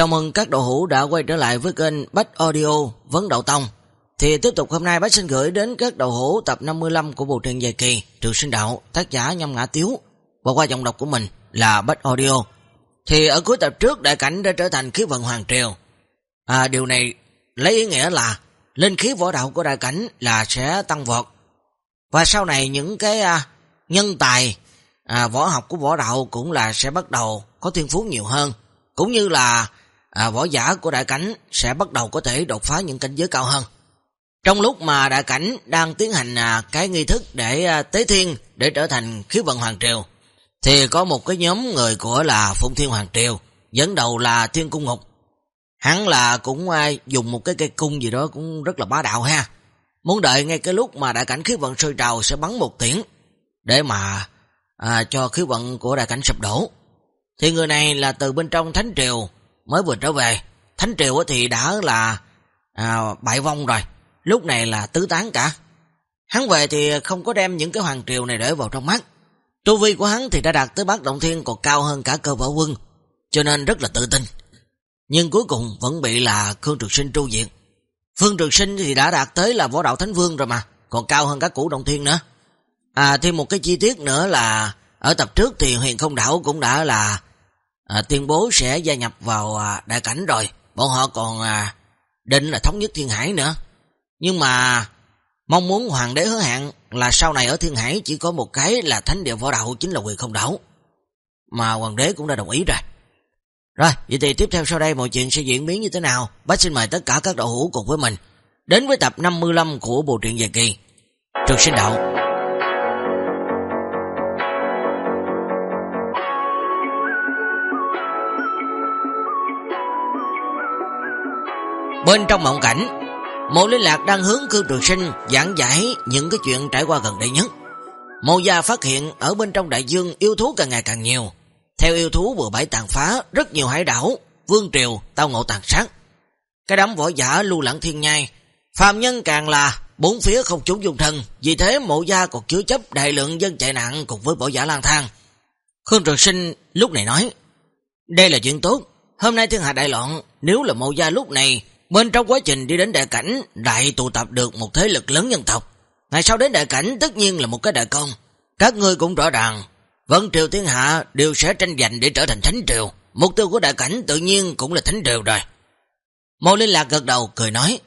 Chào mừng các đầu hữu đã quay trở lại với kênh Bách Audio Vấn Đậu Tông. Thì tiếp tục hôm nay Bách xin gửi đến các đầu hữu tập 55 của bộ truyện dài kỳ Trường Sinh Đạo, tác giả Nhâm Ngã Tiếu và qua giọng đọc của mình là Bách Audio. Thì ở cuối tập trước đại cảnh đã trở thành khí vận hoàng triều. À, điều này lấy ý nghĩa là linh khí võ đạo của đại cảnh là sẽ tăng vọt. Và sau này những cái à, nhân tài à, võ học của võ đạo cũng là sẽ bắt đầu có thiên phú nhiều hơn. Cũng như là à, võ giả của đại cảnh sẽ bắt đầu có thể đột phá những cảnh giới cao hơn. Trong lúc mà đại cảnh đang tiến hành à, cái nghi thức để à, tế thiên để trở thành khiếu vận hoàng triều, thì có một cái nhóm người của là Phụng Thiên Hoàng Triều, dẫn đầu là Thiên Cung Ngục. Hắn là cũng à, dùng một cái cây cung gì đó cũng rất là bá đạo ha. Muốn đợi ngay cái lúc mà đại cảnh khí vận sôi trào sẽ bắn một tiếng để mà à, cho khí vận của đại cảnh sụp đổ. Thì người này là từ bên trong Thánh Triều mới vừa trở về. Thánh Triều thì đã là à, bại vong rồi. Lúc này là tứ tán cả. Hắn về thì không có đem những cái hoàng triều này để vào trong mắt. Tu vi của hắn thì đã đạt tới bát động thiên còn cao hơn cả cơ võ quân. Cho nên rất là tự tin. Nhưng cuối cùng vẫn bị là Khương Trực Sinh tru diệt. Phương Trực Sinh thì đã đạt tới là võ đạo Thánh Vương rồi mà. Còn cao hơn các cũ động thiên nữa. À thêm một cái chi tiết nữa là ở tập trước thì huyền không đảo cũng đã là à, tuyên bố sẽ gia nhập vào à, đại cảnh rồi. Bọn họ còn à, định là thống nhất thiên hải nữa. Nhưng mà mong muốn hoàng đế hứa hạn là sau này ở thiên hải chỉ có một cái là thánh địa võ đạo chính là quyền không đảo. Mà hoàng đế cũng đã đồng ý rồi. Rồi, vậy thì tiếp theo sau đây mọi chuyện sẽ diễn biến như thế nào? Bác xin mời tất cả các đội hữu cùng với mình đến với tập 55 của bộ truyện dài kỳ. Trường sinh đạo Bên trong mộng cảnh, Mộ Liên Lạc đang hướng cương trường sinh giảng giải những cái chuyện trải qua gần đây nhất. Mộ gia phát hiện ở bên trong đại dương yêu thú càng ngày càng nhiều. Theo yêu thú vừa bãi tàn phá, rất nhiều hải đảo, vương triều, tao ngộ tàn sát. Cái đám võ giả lưu lãng thiên nhai, phàm nhân càng là bốn phía không chúng dùng thân, vì thế mộ gia còn chứa chấp đại lượng dân chạy nạn cùng với võ giả lang thang. Khương Trường Sinh lúc này nói, đây là chuyện tốt, hôm nay thiên hạ đại loạn, nếu là mộ gia lúc này Bên trong quá trình đi đến đại cảnh, đại tụ tập được một thế lực lớn nhân tộc. Ngày sau đến đại cảnh tất nhiên là một cái đại công. Các ngươi cũng rõ ràng, Vân Triều Thiên Hạ đều sẽ tranh giành để trở thành Thánh Triều. Mục tiêu của đại cảnh tự nhiên cũng là Thánh Triều rồi. Mộ Linh Lạc gật đầu cười nói,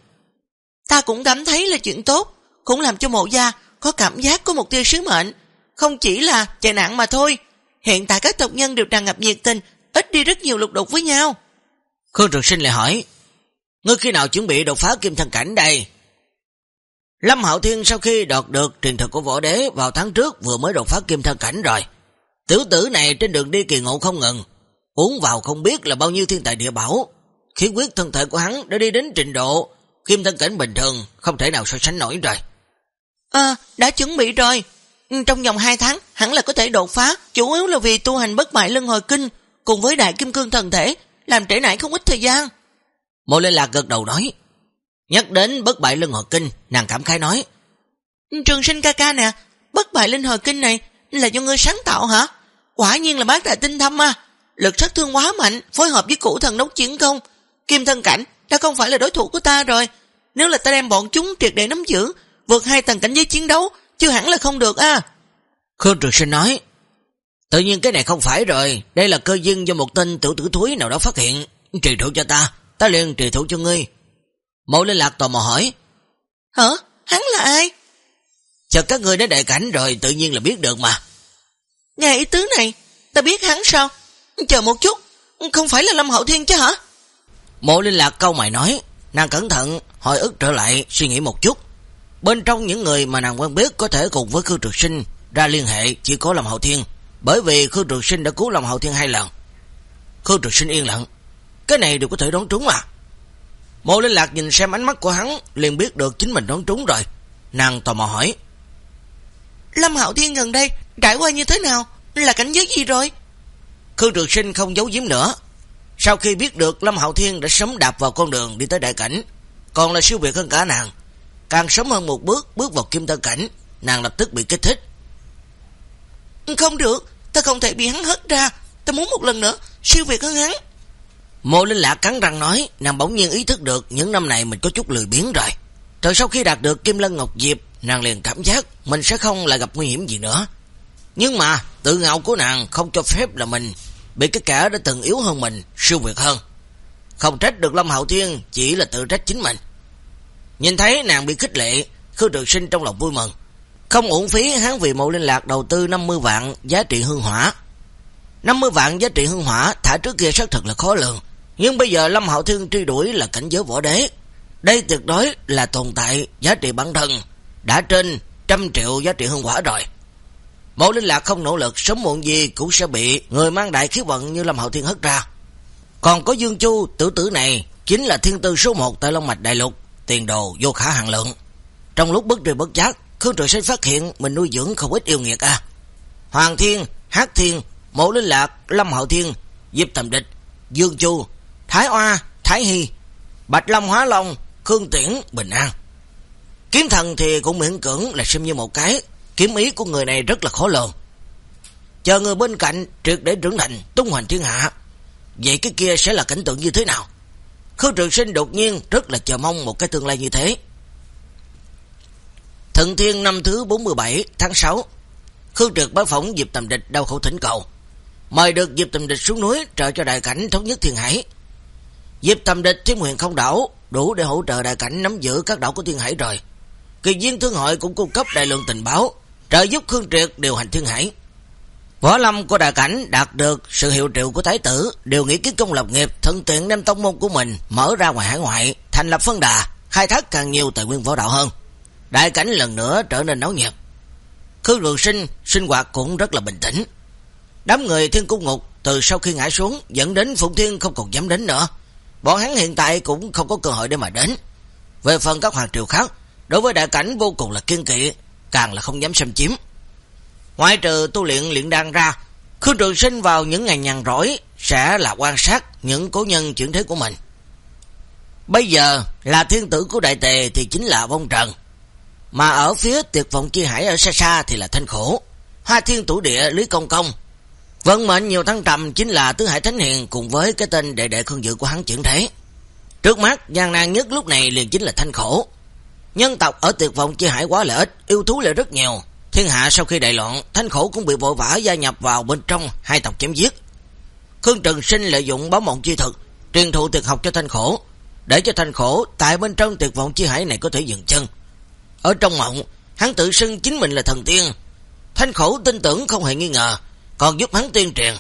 Ta cũng cảm thấy là chuyện tốt, cũng làm cho mộ gia có cảm giác có một tiêu sứ mệnh. Không chỉ là chạy nạn mà thôi, hiện tại các tộc nhân đều tràn ngập nhiệt tình, ít đi rất nhiều lục đục với nhau. Khương Trường Sinh lại hỏi, Ngươi khi nào chuẩn bị đột phá kim thần cảnh đây? Lâm Hạo Thiên sau khi đọt được truyền thực của võ đế vào tháng trước vừa mới đột phá kim thần cảnh rồi. Tiểu tử này trên đường đi kỳ ngộ không ngừng, uống vào không biết là bao nhiêu thiên tài địa bảo, khiến quyết thân thể của hắn đã đi đến trình độ kim thân cảnh bình thường, không thể nào so sánh nổi rồi. À, đã chuẩn bị rồi. Ừ, trong vòng 2 tháng, hẳn là có thể đột phá, chủ yếu là vì tu hành bất bại lân hồi kinh, cùng với đại kim cương thần thể, làm trễ nải không ít thời gian. Mộ liên Lạc gật đầu nói. Nhắc đến bất bại linh hồi kinh, nàng cảm khai nói. Trường sinh ca ca nè, bất bại linh hồi kinh này là do ngươi sáng tạo hả? Quả nhiên là bác đại tinh thâm à. Lực sát thương quá mạnh, phối hợp với củ thần đốc chiến công. Kim thân cảnh đã không phải là đối thủ của ta rồi. Nếu là ta đem bọn chúng triệt để nắm giữ, vượt hai tầng cảnh giới chiến đấu, chưa hẳn là không được à. Khương Trường Sinh nói, Tự nhiên cái này không phải rồi, đây là cơ duyên do một tên tiểu tử thúi nào đó phát hiện, trì thủ cho ta ta liền trì thủ cho ngươi. Mộ Linh Lạc tò mò hỏi. Hả? Hắn là ai? Chờ các ngươi đến đại cảnh rồi tự nhiên là biết được mà. Nghe ý tứ này, ta biết hắn sao? Chờ một chút, không phải là Lâm Hậu Thiên chứ hả? Mộ Linh Lạc câu mày nói, nàng cẩn thận, hồi ức trở lại, suy nghĩ một chút. Bên trong những người mà nàng quen biết có thể cùng với Khương Trực Sinh ra liên hệ chỉ có Lâm Hậu Thiên, bởi vì Khương Trực Sinh đã cứu Lâm Hậu Thiên hai lần. Khương Trực Sinh yên lặng, cái này đều có thể đoán trúng à. Mộ Linh Lạc nhìn xem ánh mắt của hắn, liền biết được chính mình đoán trúng rồi. Nàng tò mò hỏi. Lâm Hạo Thiên gần đây, trải qua như thế nào? Là cảnh giới gì rồi? Khương Trường Sinh không giấu giếm nữa. Sau khi biết được Lâm Hạo Thiên đã sớm đạp vào con đường đi tới đại cảnh, còn là siêu việt hơn cả nàng. Càng sớm hơn một bước, bước vào kim tân cảnh, nàng lập tức bị kích thích. Không được, ta không thể bị hắn hất ra, ta muốn một lần nữa, siêu việt hơn hắn. Mộ Linh Lạc cắn răng nói, nàng bỗng nhiên ý thức được những năm này mình có chút lười biếng rồi. Từ sau khi đạt được Kim Lân Ngọc Diệp, nàng liền cảm giác mình sẽ không lại gặp nguy hiểm gì nữa. Nhưng mà, tự ngạo của nàng không cho phép là mình bị cái kẻ đã từng yếu hơn mình, siêu việt hơn. Không trách được Lâm Hạo Thiên, chỉ là tự trách chính mình. Nhìn thấy nàng bị khích lệ, Khương Trường Sinh trong lòng vui mừng. Không uổng phí hắn vì mộ linh lạc đầu tư 50 vạn giá trị hương hỏa. 50 vạn giá trị hương hỏa thả trước kia xác thật là khó lường. Nhưng bây giờ Lâm Hạo Thiên truy đuổi là cảnh giới võ đế. Đây tuyệt đối là tồn tại giá trị bản thân. Đã trên trăm triệu giá trị hương hỏa rồi. Mộ linh lạc không nỗ lực sớm muộn gì cũng sẽ bị người mang đại khí vận như Lâm Hạo Thiên hất ra. Còn có Dương Chu tử tử này chính là thiên tư số 1 tại Long Mạch Đại Lục, tiền đồ vô khả hàng lượng. Trong lúc bất tri bất giác, Khương Trời Sinh phát hiện mình nuôi dưỡng không ít yêu nghiệt à. Hoàng Thiên, Hát Thiên, Mộ Linh Lạc, Lâm Hạo Thiên, Diệp Tầm Địch, Dương Chu, Thái Oa, Thái Hy, Bạch Long Hóa Long, Khương Tiễn, Bình An. Kiếm thần thì cũng miễn cưỡng là xem như một cái, kiếm ý của người này rất là khó lường. Chờ người bên cạnh triệt để trưởng thành, tung hoành thiên hạ. Vậy cái kia sẽ là cảnh tượng như thế nào? Khương Trường Sinh đột nhiên rất là chờ mong một cái tương lai như thế. Thận Thiên năm thứ 47 tháng 6 Khương Trực bá phỏng Diệp Tầm Địch đau khổ thỉnh cầu Mời được Diệp Tầm Địch xuống núi trợ cho đại cảnh thống nhất thiên hải Diệp tâm Địch thiên nguyện không đảo Đủ để hỗ trợ đại cảnh nắm giữ các đảo của thiên hải rồi Kỳ viên thương hội cũng cung cấp đại lượng tình báo, Trợ giúp Khương Triệt điều hành thiên hải Võ lâm của đại cảnh đạt được sự hiệu triệu của thái tử, Đều nghĩ kiến công lập nghiệp Thân tiện đem tông môn của mình Mở ra ngoài hải ngoại, Thành lập phân đà, Khai thác càng nhiều tài nguyên võ đạo hơn Đại cảnh lần nữa trở nên náo nhiệt. Khương Trường Sinh sinh hoạt cũng rất là bình tĩnh. Đám người thiên cung ngục từ sau khi ngã xuống dẫn đến Phụng Thiên không còn dám đến nữa. Bọn hắn hiện tại cũng không có cơ hội để mà đến. Về phần các hoàng triều khác, đối với đại cảnh vô cùng là kiên kỵ, càng là không dám xâm chiếm. Ngoài trừ tu luyện luyện đan ra, Khương Trường Sinh vào những ngày nhàn rỗi sẽ là quan sát những cố nhân chuyển thế của mình. Bây giờ là thiên tử của đại tề thì chính là vong trần. Mà ở phía tuyệt vọng chi hải ở xa xa thì là thanh khổ. Hoa thiên tủ địa Lý Công Công. Vận mệnh nhiều thăng trầm chính là Tứ Hải Thánh Hiền cùng với cái tên đệ đệ khương dự của hắn chuyển thế. Trước mắt, gian nan nhất lúc này liền chính là thanh khổ. Nhân tộc ở tuyệt vọng chi hải quá lợi ích yêu thú lại rất nhiều. Thiên hạ sau khi đại loạn, thanh khổ cũng bị vội vã gia nhập vào bên trong hai tộc chém giết. Khương Trần Sinh lợi dụng báo mộng chi thực, truyền thụ tuyệt học cho thanh khổ, để cho thanh khổ tại bên trong tuyệt vọng chi hải này có thể dừng chân. Ở trong mộng, hắn tự xưng chính mình là thần tiên. Thanh khổ tin tưởng không hề nghi ngờ, còn giúp hắn tuyên truyền.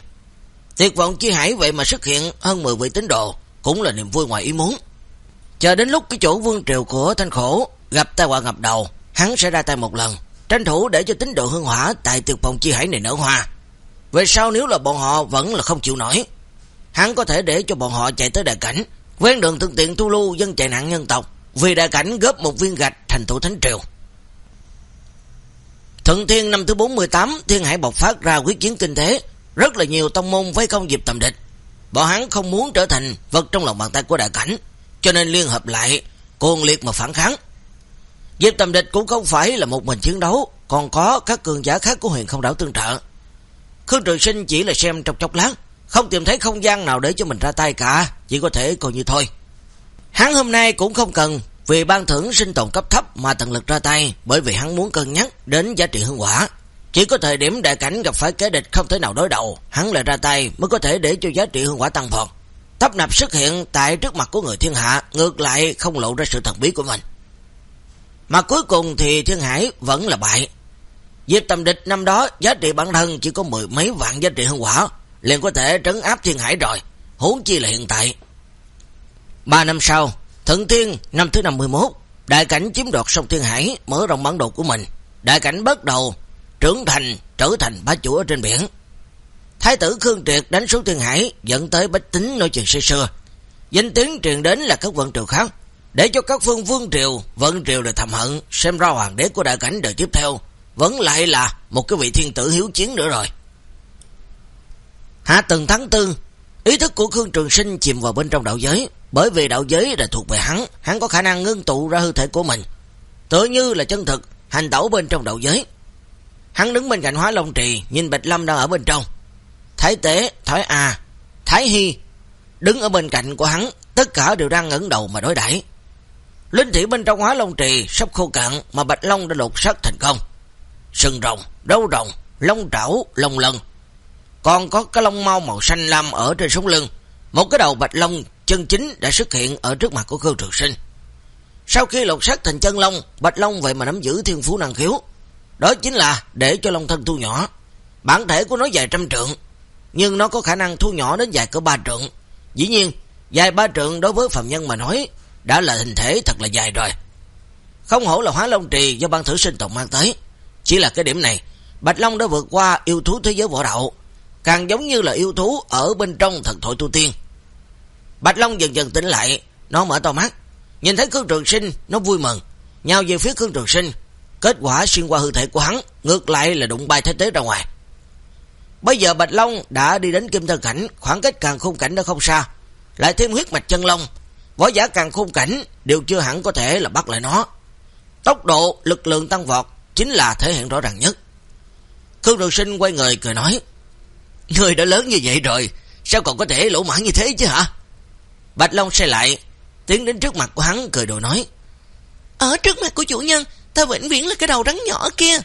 Tuyệt vọng chi hải vậy mà xuất hiện hơn 10 vị tín đồ, cũng là niềm vui ngoài ý muốn. Chờ đến lúc cái chỗ vương triều của thanh khổ gặp tai họa ngập đầu, hắn sẽ ra tay một lần, tranh thủ để cho tín đồ hương hỏa tại tuyệt vọng chi hải này nở hoa. Về sau nếu là bọn họ vẫn là không chịu nổi, hắn có thể để cho bọn họ chạy tới đại cảnh, quen đường thực tiện tu lưu dân chạy nạn nhân tộc, vì đại cảnh góp một viên gạch thành thủ thánh triều. Thượng thiên năm thứ 48, thiên hải bộc phát ra quyết chiến kinh thế, rất là nhiều tông môn vây công dịp tầm địch. Bọn hắn không muốn trở thành vật trong lòng bàn tay của đại cảnh, cho nên liên hợp lại, cuồng liệt mà phản kháng. Diệp tầm địch cũng không phải là một mình chiến đấu, còn có các cường giả khác của huyền không đảo tương trợ. Khương Trường Sinh chỉ là xem trong chốc lát, không tìm thấy không gian nào để cho mình ra tay cả, chỉ có thể coi như thôi. Hắn hôm nay cũng không cần vì ban thưởng sinh tồn cấp thấp mà tận lực ra tay, bởi vì hắn muốn cân nhắc đến giá trị hương quả. Chỉ có thời điểm đại cảnh gặp phải kế địch không thể nào đối đầu, hắn lại ra tay mới có thể để cho giá trị hương quả tăng vọt. Tấp nạp xuất hiện tại trước mặt của người thiên hạ, ngược lại không lộ ra sự thần bí của mình. Mà cuối cùng thì thiên hải vẫn là bại. Diệp tầm địch năm đó giá trị bản thân chỉ có mười mấy vạn giá trị hương quả, liền có thể trấn áp thiên hải rồi, huống chi là hiện tại. Ba năm sau, Thượng Thiên năm thứ 51, đại cảnh chiếm đoạt sông Thiên Hải, mở rộng bản đồ của mình. Đại cảnh bắt đầu trưởng thành, trở thành bá chủ ở trên biển. Thái tử Khương Triệt đánh xuống Thiên Hải, dẫn tới bách tính nói chuyện xưa xưa. Danh tiếng truyền đến là các vận triều khác, để cho các phương vương triều, vận triều đều thầm hận, xem ra hoàng đế của đại cảnh đời tiếp theo, vẫn lại là một cái vị thiên tử hiếu chiến nữa rồi. Hạ từng tháng tư, ý thức của Khương Trường Sinh chìm vào bên trong đạo giới, bởi vì đạo giới là thuộc về hắn, hắn có khả năng ngưng tụ ra hư thể của mình. Tựa như là chân thực, hành tẩu bên trong đạo giới. Hắn đứng bên cạnh hóa long trì, nhìn Bạch Lâm đang ở bên trong. Thái tế, Thái A, Thái Hy, đứng ở bên cạnh của hắn, tất cả đều đang ngẩng đầu mà đối đẩy, Linh thủy bên trong hóa long trì sắp khô cạn mà Bạch Long đã lột sắt thành công. Sừng rồng, râu rồng, lông trảo, lông lân. Còn có cái lông mau màu xanh lam ở trên sống lưng. Một cái đầu Bạch Long chân chính đã xuất hiện ở trước mặt của Khương Trường Sinh. Sau khi lột xác thành chân long, Bạch Long vậy mà nắm giữ thiên phú năng khiếu. Đó chính là để cho long thân thu nhỏ. Bản thể của nó dài trăm trượng, nhưng nó có khả năng thu nhỏ đến dài cỡ ba trượng. Dĩ nhiên, dài ba trượng đối với phạm nhân mà nói đã là hình thể thật là dài rồi. Không hổ là hóa long trì do ban thử sinh tộc mang tới. Chỉ là cái điểm này, Bạch Long đã vượt qua yêu thú thế giới võ đạo, càng giống như là yêu thú ở bên trong thần thoại tu tiên. Bạch Long dần dần tỉnh lại, nó mở to mắt, nhìn thấy Khương Trường Sinh, nó vui mừng, nhào về phía Khương Trường Sinh, kết quả xuyên qua hư thể của hắn, ngược lại là đụng bay thế tế ra ngoài. Bây giờ Bạch Long đã đi đến kim thân cảnh, khoảng cách càng khung cảnh đã không xa, lại thêm huyết mạch chân long, võ giả càng khung cảnh đều chưa hẳn có thể là bắt lại nó. Tốc độ, lực lượng tăng vọt chính là thể hiện rõ ràng nhất. Khương Trường Sinh quay người cười nói, Người đã lớn như vậy rồi, sao còn có thể lỗ mãn như thế chứ hả? Bạch Long xe lại, tiến đến trước mặt của hắn cười đồ nói, Ở trước mặt của chủ nhân, ta vĩnh viễn là cái đầu rắn nhỏ kia.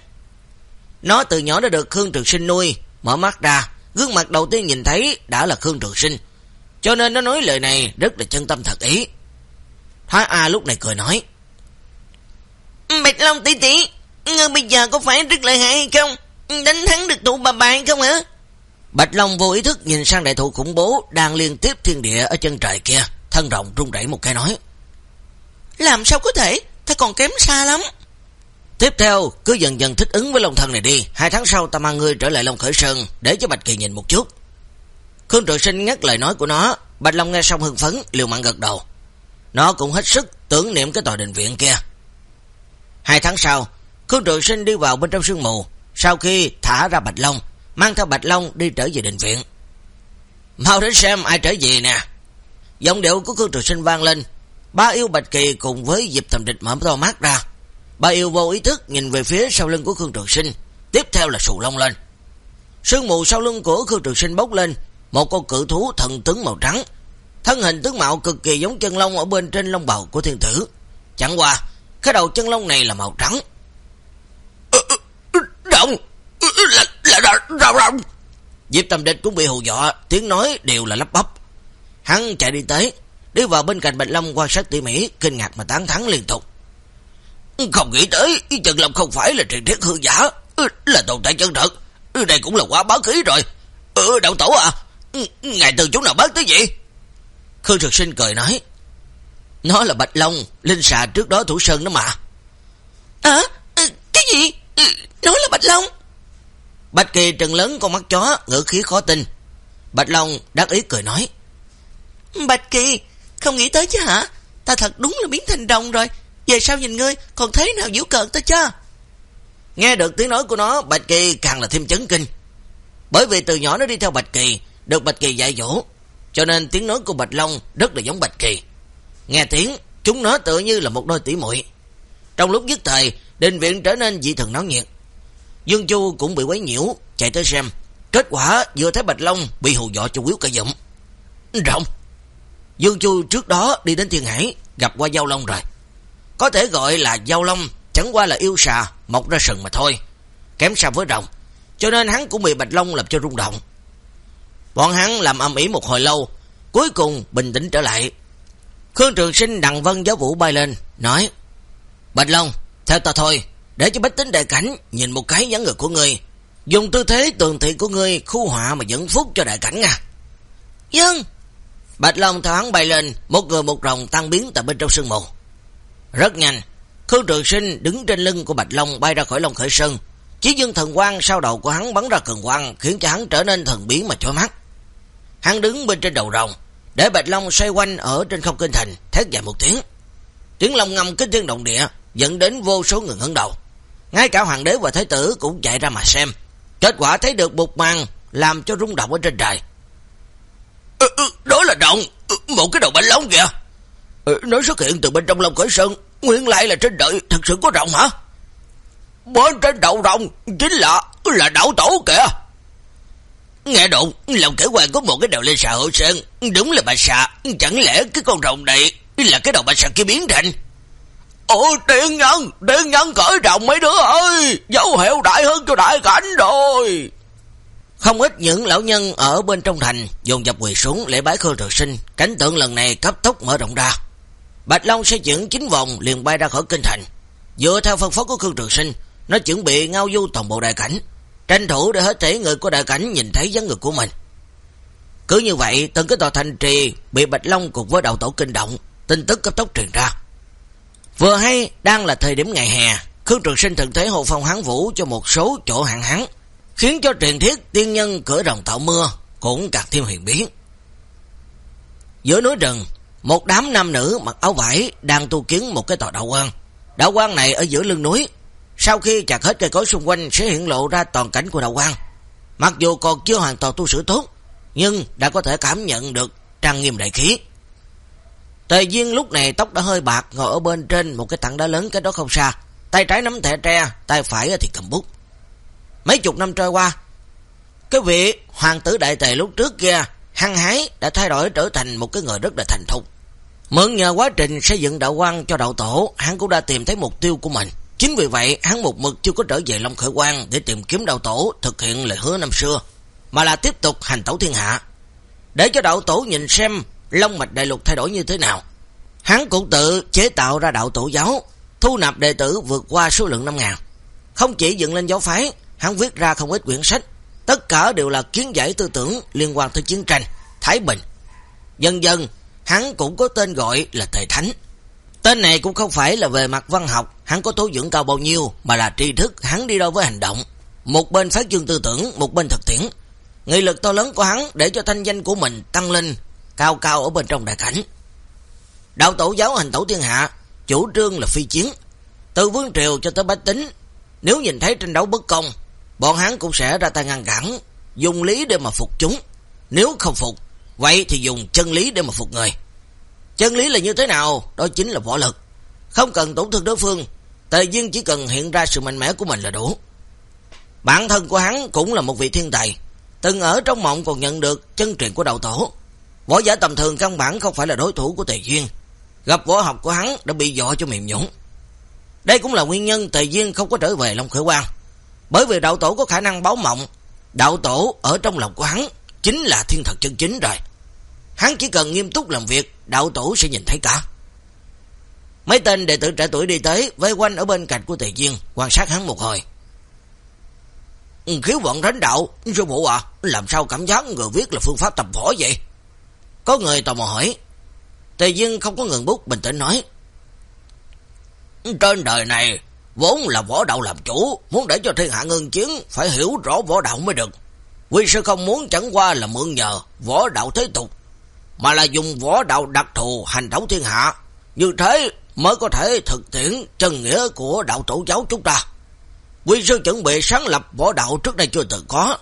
Nó từ nhỏ đã được Khương Trường Sinh nuôi, mở mắt ra, gương mặt đầu tiên nhìn thấy đã là Khương Trường Sinh. Cho nên nó nói lời này rất là chân tâm thật ý. Thái A lúc này cười nói. Bạch Long tỷ tỷ, ngươi bây giờ có phải rất lợi hại hay không? Đánh thắng được tụ bà bạn không hả? Bạch Long vô ý thức nhìn sang đại thụ khủng bố đang liên tiếp thiên địa ở chân trời kia, thân rộng rung rẩy một cái nói. Làm sao có thể, ta còn kém xa lắm. Tiếp theo, cứ dần dần thích ứng với Long thân này đi, hai tháng sau ta mang ngươi trở lại Long Khởi Sơn để cho Bạch Kỳ nhìn một chút. Khương Trường Sinh ngắt lời nói của nó, Bạch Long nghe xong hưng phấn, liều mạng gật đầu. Nó cũng hết sức tưởng niệm cái tòa đình viện kia. Hai tháng sau, Khương Trường Sinh đi vào bên trong sương mù, sau khi thả ra Bạch Long, mang theo Bạch Long đi trở về đình viện. Mau đến xem ai trở về nè. Giọng điệu của Khương Trường Sinh vang lên, ba yêu Bạch Kỳ cùng với Diệp Thầm Địch mở to mắt ra. Ba yêu vô ý thức nhìn về phía sau lưng của Khương Trường Sinh, tiếp theo là sù lông lên. Sương mù sau lưng của Khương Trường Sinh bốc lên, một con cự thú thần tướng màu trắng. Thân hình tướng mạo cực kỳ giống chân lông ở bên trên lông bầu của thiên tử. Chẳng qua, cái đầu chân lông này là màu trắng. Động! Là, là, là, là, là. Diệp Tâm Địch cũng bị hù dọa, tiếng nói đều là lắp bắp. Hắn chạy đi tới, đi vào bên cạnh Bạch Long quan sát tỉ mỉ, kinh ngạc mà tán thắng liên tục. Không nghĩ tới, Trần Long không phải là truyền thiết hư giả, ừ, là tồn tại chân thật. Ừ, đây cũng là quá bá khí rồi. Ừ, đạo tổ à, ừ, ngài từ chỗ nào bớt tới vậy? Khương Trực Sinh cười nói, nó là Bạch Long, linh xà trước đó thủ sơn đó mà. À, cái gì? Nó là Bạch Long? Bạch Kỳ trừng lớn con mắt chó, ngữ khí khó tin. Bạch Long đắc ý cười nói, Bạch Kỳ, không nghĩ tới chứ hả? Ta thật đúng là biến thành đồng rồi. Về sau nhìn ngươi còn thế nào dữ cợt ta chứ? Nghe được tiếng nói của nó, Bạch Kỳ càng là thêm chấn kinh. Bởi vì từ nhỏ nó đi theo Bạch Kỳ, được Bạch Kỳ dạy dỗ, cho nên tiếng nói của Bạch Long rất là giống Bạch Kỳ. Nghe tiếng, chúng nó tự như là một đôi tỉ muội. Trong lúc dứt thời, đình viện trở nên dị thần náo nhiệt. Dương Chu cũng bị quấy nhiễu, chạy tới xem. Kết quả vừa thấy Bạch Long bị hù dọ cho quýu cả giọng. Rộng! Dương Chu trước đó đi đến Thiên Hải, gặp qua Giao Long rồi. Có thể gọi là Giao Long, chẳng qua là yêu xà, mọc ra sừng mà thôi. Kém xa với rồng. Cho nên hắn cũng bị Bạch Long làm cho rung động. Bọn hắn làm âm ý một hồi lâu, cuối cùng bình tĩnh trở lại. Khương Trường Sinh đằng vân giáo vũ bay lên, nói Bạch Long, theo ta thôi, để cho bách tính đại cảnh nhìn một cái dáng người của ngươi, dùng tư thế tường thị của ngươi khu họa mà dẫn phúc cho đại cảnh nha. Dân! Bạch Long theo hắn bay lên, một người một rồng tăng biến tại bên trong sương mù. Rất nhanh, Khương Trường Sinh đứng trên lưng của Bạch Long bay ra khỏi Long Khởi Sơn, Chí dương thần quang sau đầu của hắn bắn ra cường quang, khiến cho hắn trở nên thần biến mà chói mắt. Hắn đứng bên trên đầu rồng, để Bạch Long xoay quanh ở trên không kinh thành, thét dài một tiếng. Tiếng long ngâm kinh thiên động địa, dẫn đến vô số người ngấn đầu. Ngay cả hoàng đế và thái tử cũng chạy ra mà xem. Kết quả thấy được một màn làm cho rung động ở trên trời. Ừ, đó là động, một cái đầu bạch long kìa. Ừ, nó xuất hiện từ bên trong Long Khởi Sơn, nguyên lại là trên đời thật sự có rộng hả? Bên trên đầu rồng chính là là đảo tổ kìa. nghe đồn, lòng kể quan có một cái đầu lên xà hộ sơn, đúng là bà xà, chẳng lẽ cái con rồng này là cái đầu bà xà kia biến thành? Ôi tiên nhân, tiên nhân cởi rồng mấy đứa ơi, dấu hiệu đại hơn cho đại cảnh rồi. Không ít những lão nhân ở bên trong thành dồn dập quỳ xuống lễ bái Khương Trường Sinh, cảnh tượng lần này cấp tốc mở rộng ra. Bạch Long sẽ chuyển chín vòng liền bay ra khỏi kinh thành. Dựa theo phân phó của Khương Trường Sinh, nó chuẩn bị ngao du toàn bộ đại cảnh, tranh thủ để hết thể người của đại cảnh nhìn thấy dáng người của mình. Cứ như vậy, từng cái tòa thành trì bị Bạch Long cùng với đầu tổ kinh động, tin tức cấp tốc truyền ra. Vừa hay đang là thời điểm ngày hè, Khương Trường Sinh thường thế hộ phong hán vũ cho một số chỗ hạn hán, khiến cho truyền thiết tiên nhân cửa rồng tạo mưa cũng càng thêm huyền biến. Giữa núi rừng, một đám nam nữ mặc áo vải đang tu kiến một cái tòa đạo quan. Đạo quan này ở giữa lưng núi, sau khi chặt hết cây cối xung quanh sẽ hiện lộ ra toàn cảnh của đạo quan. Mặc dù còn chưa hoàn toàn tu sửa tốt, nhưng đã có thể cảm nhận được trang nghiêm đại khí. Tề Duyên lúc này tóc đã hơi bạc ngồi ở bên trên một cái tảng đá lớn cái đó không xa. Tay trái nắm thẻ tre, tay phải thì cầm bút. Mấy chục năm trôi qua, cái vị hoàng tử đại tề lúc trước kia hăng hái đã thay đổi trở thành một cái người rất là thành thục. Mượn nhờ quá trình xây dựng đạo quan cho đạo tổ, hắn cũng đã tìm thấy mục tiêu của mình. Chính vì vậy, hắn một mực chưa có trở về Long Khởi Quan để tìm kiếm đạo tổ thực hiện lời hứa năm xưa, mà là tiếp tục hành tẩu thiên hạ. Để cho đạo tổ nhìn xem Long Mạch Đại Lục thay đổi như thế nào. Hắn cũng tự chế tạo ra đạo tổ giáo, thu nạp đệ tử vượt qua số lượng 5.000. Không chỉ dựng lên giáo phái, hắn viết ra không ít quyển sách, tất cả đều là kiến giải tư tưởng liên quan tới chiến tranh, Thái Bình. Dần dần, hắn cũng có tên gọi là thầy Thánh. Tên này cũng không phải là về mặt văn học, hắn có tố dưỡng cao bao nhiêu, mà là tri thức hắn đi đâu với hành động. Một bên phát dương tư tưởng, một bên thực tiễn. Nghị lực to lớn của hắn để cho thanh danh của mình tăng lên cao cao ở bên trong đại cảnh. Đạo tổ giáo hành tổ thiên hạ, chủ trương là phi chiến. Từ vương triều cho tới bách tính, nếu nhìn thấy tranh đấu bất công, bọn hắn cũng sẽ ra tay ngăn cản, dùng lý để mà phục chúng. Nếu không phục, vậy thì dùng chân lý để mà phục người. Chân lý là như thế nào? Đó chính là võ lực. Không cần tổn thương đối phương, Tề Duyên chỉ cần hiện ra sự mạnh mẽ của mình là đủ. Bản thân của hắn cũng là một vị thiên tài, từng ở trong mộng còn nhận được chân truyền của đạo tổ. Võ giả tầm thường căn bản không phải là đối thủ của Tề Duyên. Gặp võ học của hắn đã bị dọa cho mềm nhũng. Đây cũng là nguyên nhân Tề Duyên không có trở về Long Khởi Quang. Bởi vì đạo tổ có khả năng báo mộng, đạo tổ ở trong lòng của hắn chính là thiên thật chân chính rồi. Hắn chỉ cần nghiêm túc làm việc, đạo tổ sẽ nhìn thấy cả. Mấy tên đệ tử trẻ tuổi đi tới, vây quanh ở bên cạnh của Tề Duyên, quan sát hắn một hồi. Khiếu vận thánh đạo, sư phụ à, làm sao cảm giác người viết là phương pháp tập võ vậy? Có người tò mò hỏi. Tề Dương không có ngừng bút, bình tĩnh nói. Trên đời này, vốn là võ đạo làm chủ, muốn để cho thiên hạ ngưng chiến, phải hiểu rõ võ đạo mới được. Quy sư không muốn chẳng qua là mượn nhờ võ đạo thế tục, mà là dùng võ đạo đặc thù hành đấu thiên hạ. Như thế mới có thể thực tiễn chân nghĩa của đạo tổ giáo chúng ta. Quy sư chuẩn bị sáng lập võ đạo trước đây chưa từng có.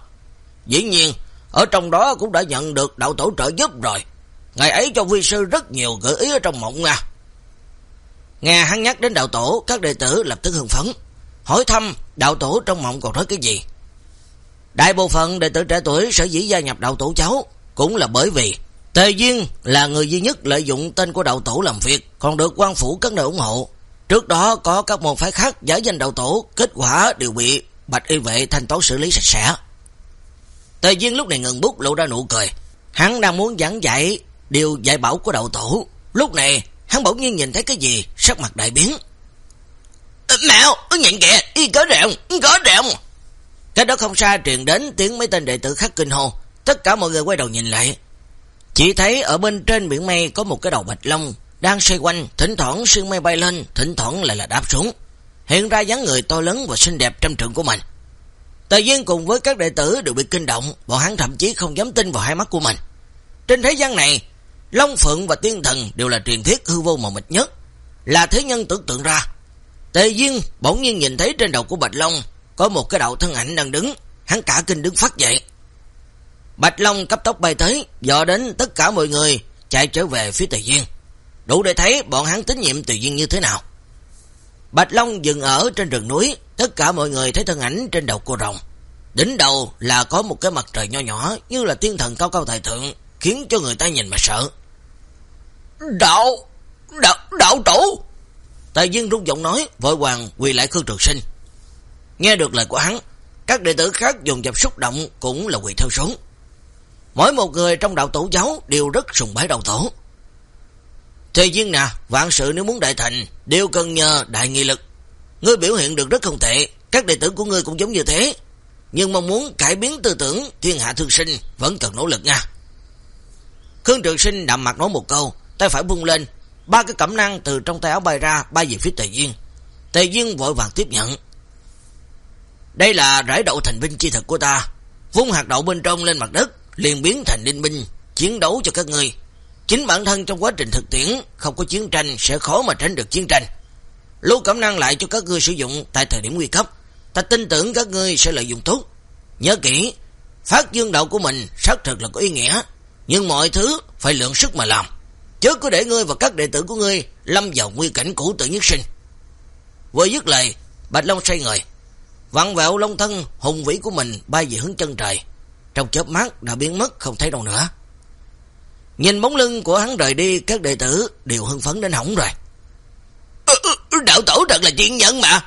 Dĩ nhiên, ở trong đó cũng đã nhận được đạo tổ trợ giúp rồi. Ngày ấy cho vi sư rất nhiều gợi ý ở trong mộng nha. Nghe hắn nhắc đến đạo tổ, các đệ tử lập tức hưng phấn. Hỏi thăm đạo tổ trong mộng còn nói cái gì? Đại bộ phận đệ tử trẻ tuổi sở dĩ gia nhập đạo tổ cháu cũng là bởi vì Tề Duyên là người duy nhất lợi dụng tên của đạo tổ làm việc, còn được quan phủ các nơi ủng hộ. Trước đó có các môn phái khác giải danh đạo tổ, kết quả đều bị Bạch Y vệ thanh toán xử lý sạch sẽ. Tề Duyên lúc này ngừng bút lộ ra nụ cười. Hắn đang muốn giảng dạy điều dạy bảo của đầu tổ. Lúc này, hắn bỗng nhiên nhìn thấy cái gì, sắc mặt đại biến. Ờ, Mèo, nhìn kìa, có rẹo, có rẹo. Cái đó không xa truyền đến tiếng mấy tên đệ tử khác kinh hồ Tất cả mọi người quay đầu nhìn lại. Chỉ thấy ở bên trên biển mây có một cái đầu bạch long đang xoay quanh, thỉnh thoảng sương mây bay lên, thỉnh thoảng lại là đáp xuống. Hiện ra dáng người to lớn và xinh đẹp trăm trượng của mình. Tề Duyên cùng với các đệ tử đều bị kinh động, bọn hắn thậm chí không dám tin vào hai mắt của mình. Trên thế gian này, Long Phượng và Tiên Thần đều là truyền thuyết hư vô màu mịch nhất, là thế nhân tưởng tượng ra. Tề Duyên bỗng nhiên nhìn thấy trên đầu của Bạch Long có một cái đầu thân ảnh đang đứng, hắn cả kinh đứng phát dậy. Bạch Long cấp tốc bay tới, dò đến tất cả mọi người chạy trở về phía Tề Duyên. Đủ để thấy bọn hắn tín nhiệm Tề Duyên như thế nào. Bạch Long dừng ở trên rừng núi, tất cả mọi người thấy thân ảnh trên đầu cô rồng. Đỉnh đầu là có một cái mặt trời nho nhỏ như là tiên thần cao cao tài thượng, khiến cho người ta nhìn mà sợ. Đạo, đạo, đạo tổ. Tài viên rung giọng nói, vội hoàng quỳ lại Khương Trường Sinh. Nghe được lời của hắn, các đệ tử khác dùng dập xúc động cũng là quỳ theo xuống. Mỗi một người trong đạo tổ giáo đều rất sùng bái đạo tổ. Thế viên nè, vạn sự nếu muốn đại thành, đều cần nhờ đại nghị lực. Ngươi biểu hiện được rất không tệ, các đệ tử của ngươi cũng giống như thế. Nhưng mong muốn cải biến tư tưởng thiên hạ thương sinh vẫn cần nỗ lực nha. Khương Trường Sinh đạm mặt nói một câu, tay phải vung lên, ba cái cẩm năng từ trong tay áo bay ra, bay về phía Tề Duyên. Tề Duyên vội vàng tiếp nhận. Đây là rải đậu thành binh chi thực của ta. Vung hạt đậu bên trong lên mặt đất, liền biến thành linh binh, chiến đấu cho các ngươi. Chính bản thân trong quá trình thực tiễn, không có chiến tranh sẽ khó mà tránh được chiến tranh. Lưu cẩm năng lại cho các ngươi sử dụng tại thời điểm nguy cấp. Ta tin tưởng các ngươi sẽ lợi dụng tốt. Nhớ kỹ, phát dương đậu của mình xác thực là có ý nghĩa, nhưng mọi thứ phải lượng sức mà làm. Chứ cứ để ngươi và các đệ tử của ngươi lâm vào nguy cảnh cũ tự nhất sinh. Vừa dứt lời, Bạch Long xoay người. Vặn vẹo long thân hùng vĩ của mình bay về hướng chân trời. Trong chớp mắt đã biến mất không thấy đâu nữa. Nhìn bóng lưng của hắn rời đi, các đệ tử đều hưng phấn đến hỏng rồi. Đạo tổ thật là chuyện nhân mà.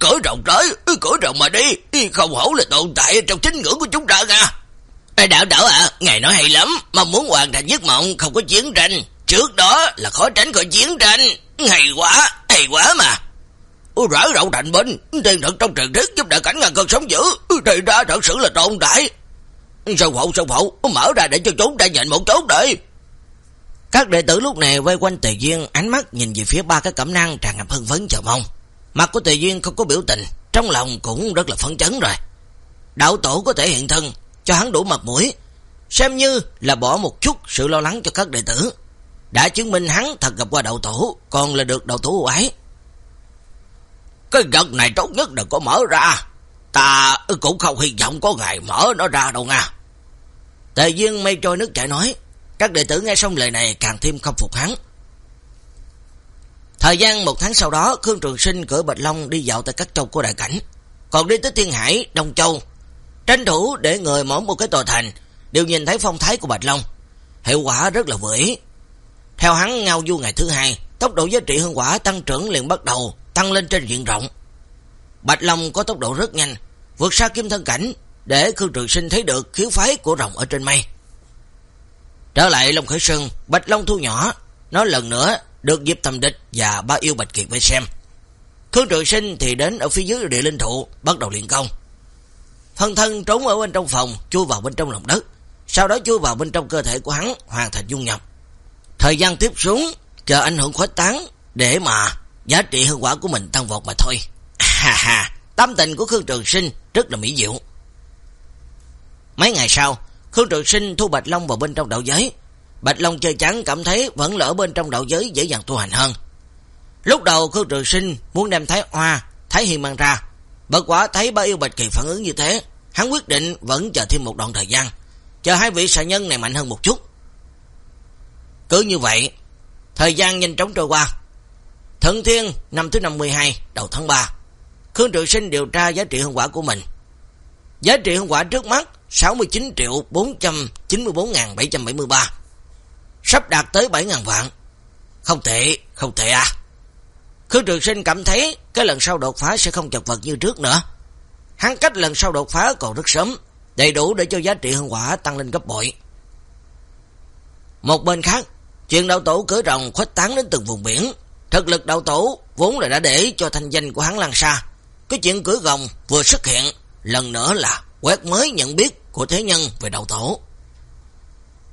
Cởi rộng tới, cởi rộng mà đi, không hổ là tồn tại trong chính ngưỡng của chúng ta nha. Đảo đảo ạ, ngài nói hay lắm, mà muốn hoàn thành giấc mộng không có chiến tranh. Trước đó là khó tránh khỏi chiến tranh. Hay quá, hay quá mà. Rỡ rậu thành binh, tiền thật trong trường thuyết giúp đại cảnh ngàn cơn sống dữ, thì ra thật sự là tồn tại. Sâu hậu, sâu hậu, mở ra để cho chúng ta nhận một chút đi. Các đệ tử lúc này quay quanh Tề Duyên, ánh mắt nhìn về phía ba cái cẩm năng tràn ngập hưng phấn chờ mong. Mặt của Tề Duyên không có biểu tình, trong lòng cũng rất là phấn chấn rồi. Đạo tổ có thể hiện thân, cho hắn đủ mặt mũi, xem như là bỏ một chút sự lo lắng cho các đệ tử. Đã chứng minh hắn thật gặp qua đầu tổ, còn là được đầu tổ ưu ái. Cái gật này tốt nhất đừng có mở ra, ta cũng không hy vọng có ngày mở nó ra đâu nha. Tề Duyên mây trôi nước chảy nói, các đệ tử nghe xong lời này càng thêm không phục hắn. Thời gian một tháng sau đó, Khương Trường Sinh cử Bạch Long đi dạo tại các châu của đại cảnh. Còn đi tới Thiên Hải, Đông Châu, tranh thủ để người mỗi một cái tòa thành đều nhìn thấy phong thái của Bạch Long. Hiệu quả rất là vừa Theo hắn ngao du ngày thứ hai, tốc độ giá trị hương quả tăng trưởng liền bắt đầu tăng lên trên diện rộng. Bạch Long có tốc độ rất nhanh, vượt xa kim thân cảnh, để Khương Trường Sinh thấy được khiếu phái của rồng ở trên mây. Trở lại Long Khởi Sơn, Bạch Long thu nhỏ, nó lần nữa được dịp tầm địch và ba yêu Bạch Kiệt vây xem. Khương Trường Sinh thì đến ở phía dưới địa linh thụ, bắt đầu luyện công. Phân thân trốn ở bên trong phòng, chui vào bên trong lòng đất, sau đó chui vào bên trong cơ thể của hắn, hoàn thành dung nhập. Thời gian tiếp xuống, chờ ảnh hưởng khuếch tán, để mà giá trị hương quả của mình tăng vọt mà thôi. Ha ha, tâm tình của Khương Trường Sinh rất là mỹ diệu. Mấy ngày sau, Khương Trường Sinh thu Bạch Long vào bên trong đạo giới. Bạch Long chơi chắn cảm thấy vẫn lỡ bên trong đạo giới dễ dàng tu hành hơn. Lúc đầu Khương Trường Sinh muốn đem Thái Hoa, Thái Hiền mang ra. Bất quả thấy ba yêu Bạch Kỳ phản ứng như thế, hắn quyết định vẫn chờ thêm một đoạn thời gian, chờ hai vị xà nhân này mạnh hơn một chút. Cứ như vậy, thời gian nhanh chóng trôi qua. Thận Thiên năm thứ 52, đầu tháng 3. Khương Trường Sinh điều tra giá trị hương quả của mình. Giá trị hương quả trước mắt 69 triệu 494.773 Sắp đạt tới 7.000 vạn Không thể không thể à Khương Trường Sinh cảm thấy Cái lần sau đột phá sẽ không chật vật như trước nữa. Hắn cách lần sau đột phá còn rất sớm Đầy đủ để cho giá trị hương quả tăng lên gấp bội. Một bên khác Chuyện đạo tổ cử rồng khuếch tán đến từng vùng biển. Thực lực đạo tổ vốn là đã để cho thanh danh của hắn lan xa. Cái chuyện cưỡi gồng vừa xuất hiện Lần nữa là quét mới nhận biết của thế nhân về đầu tổ.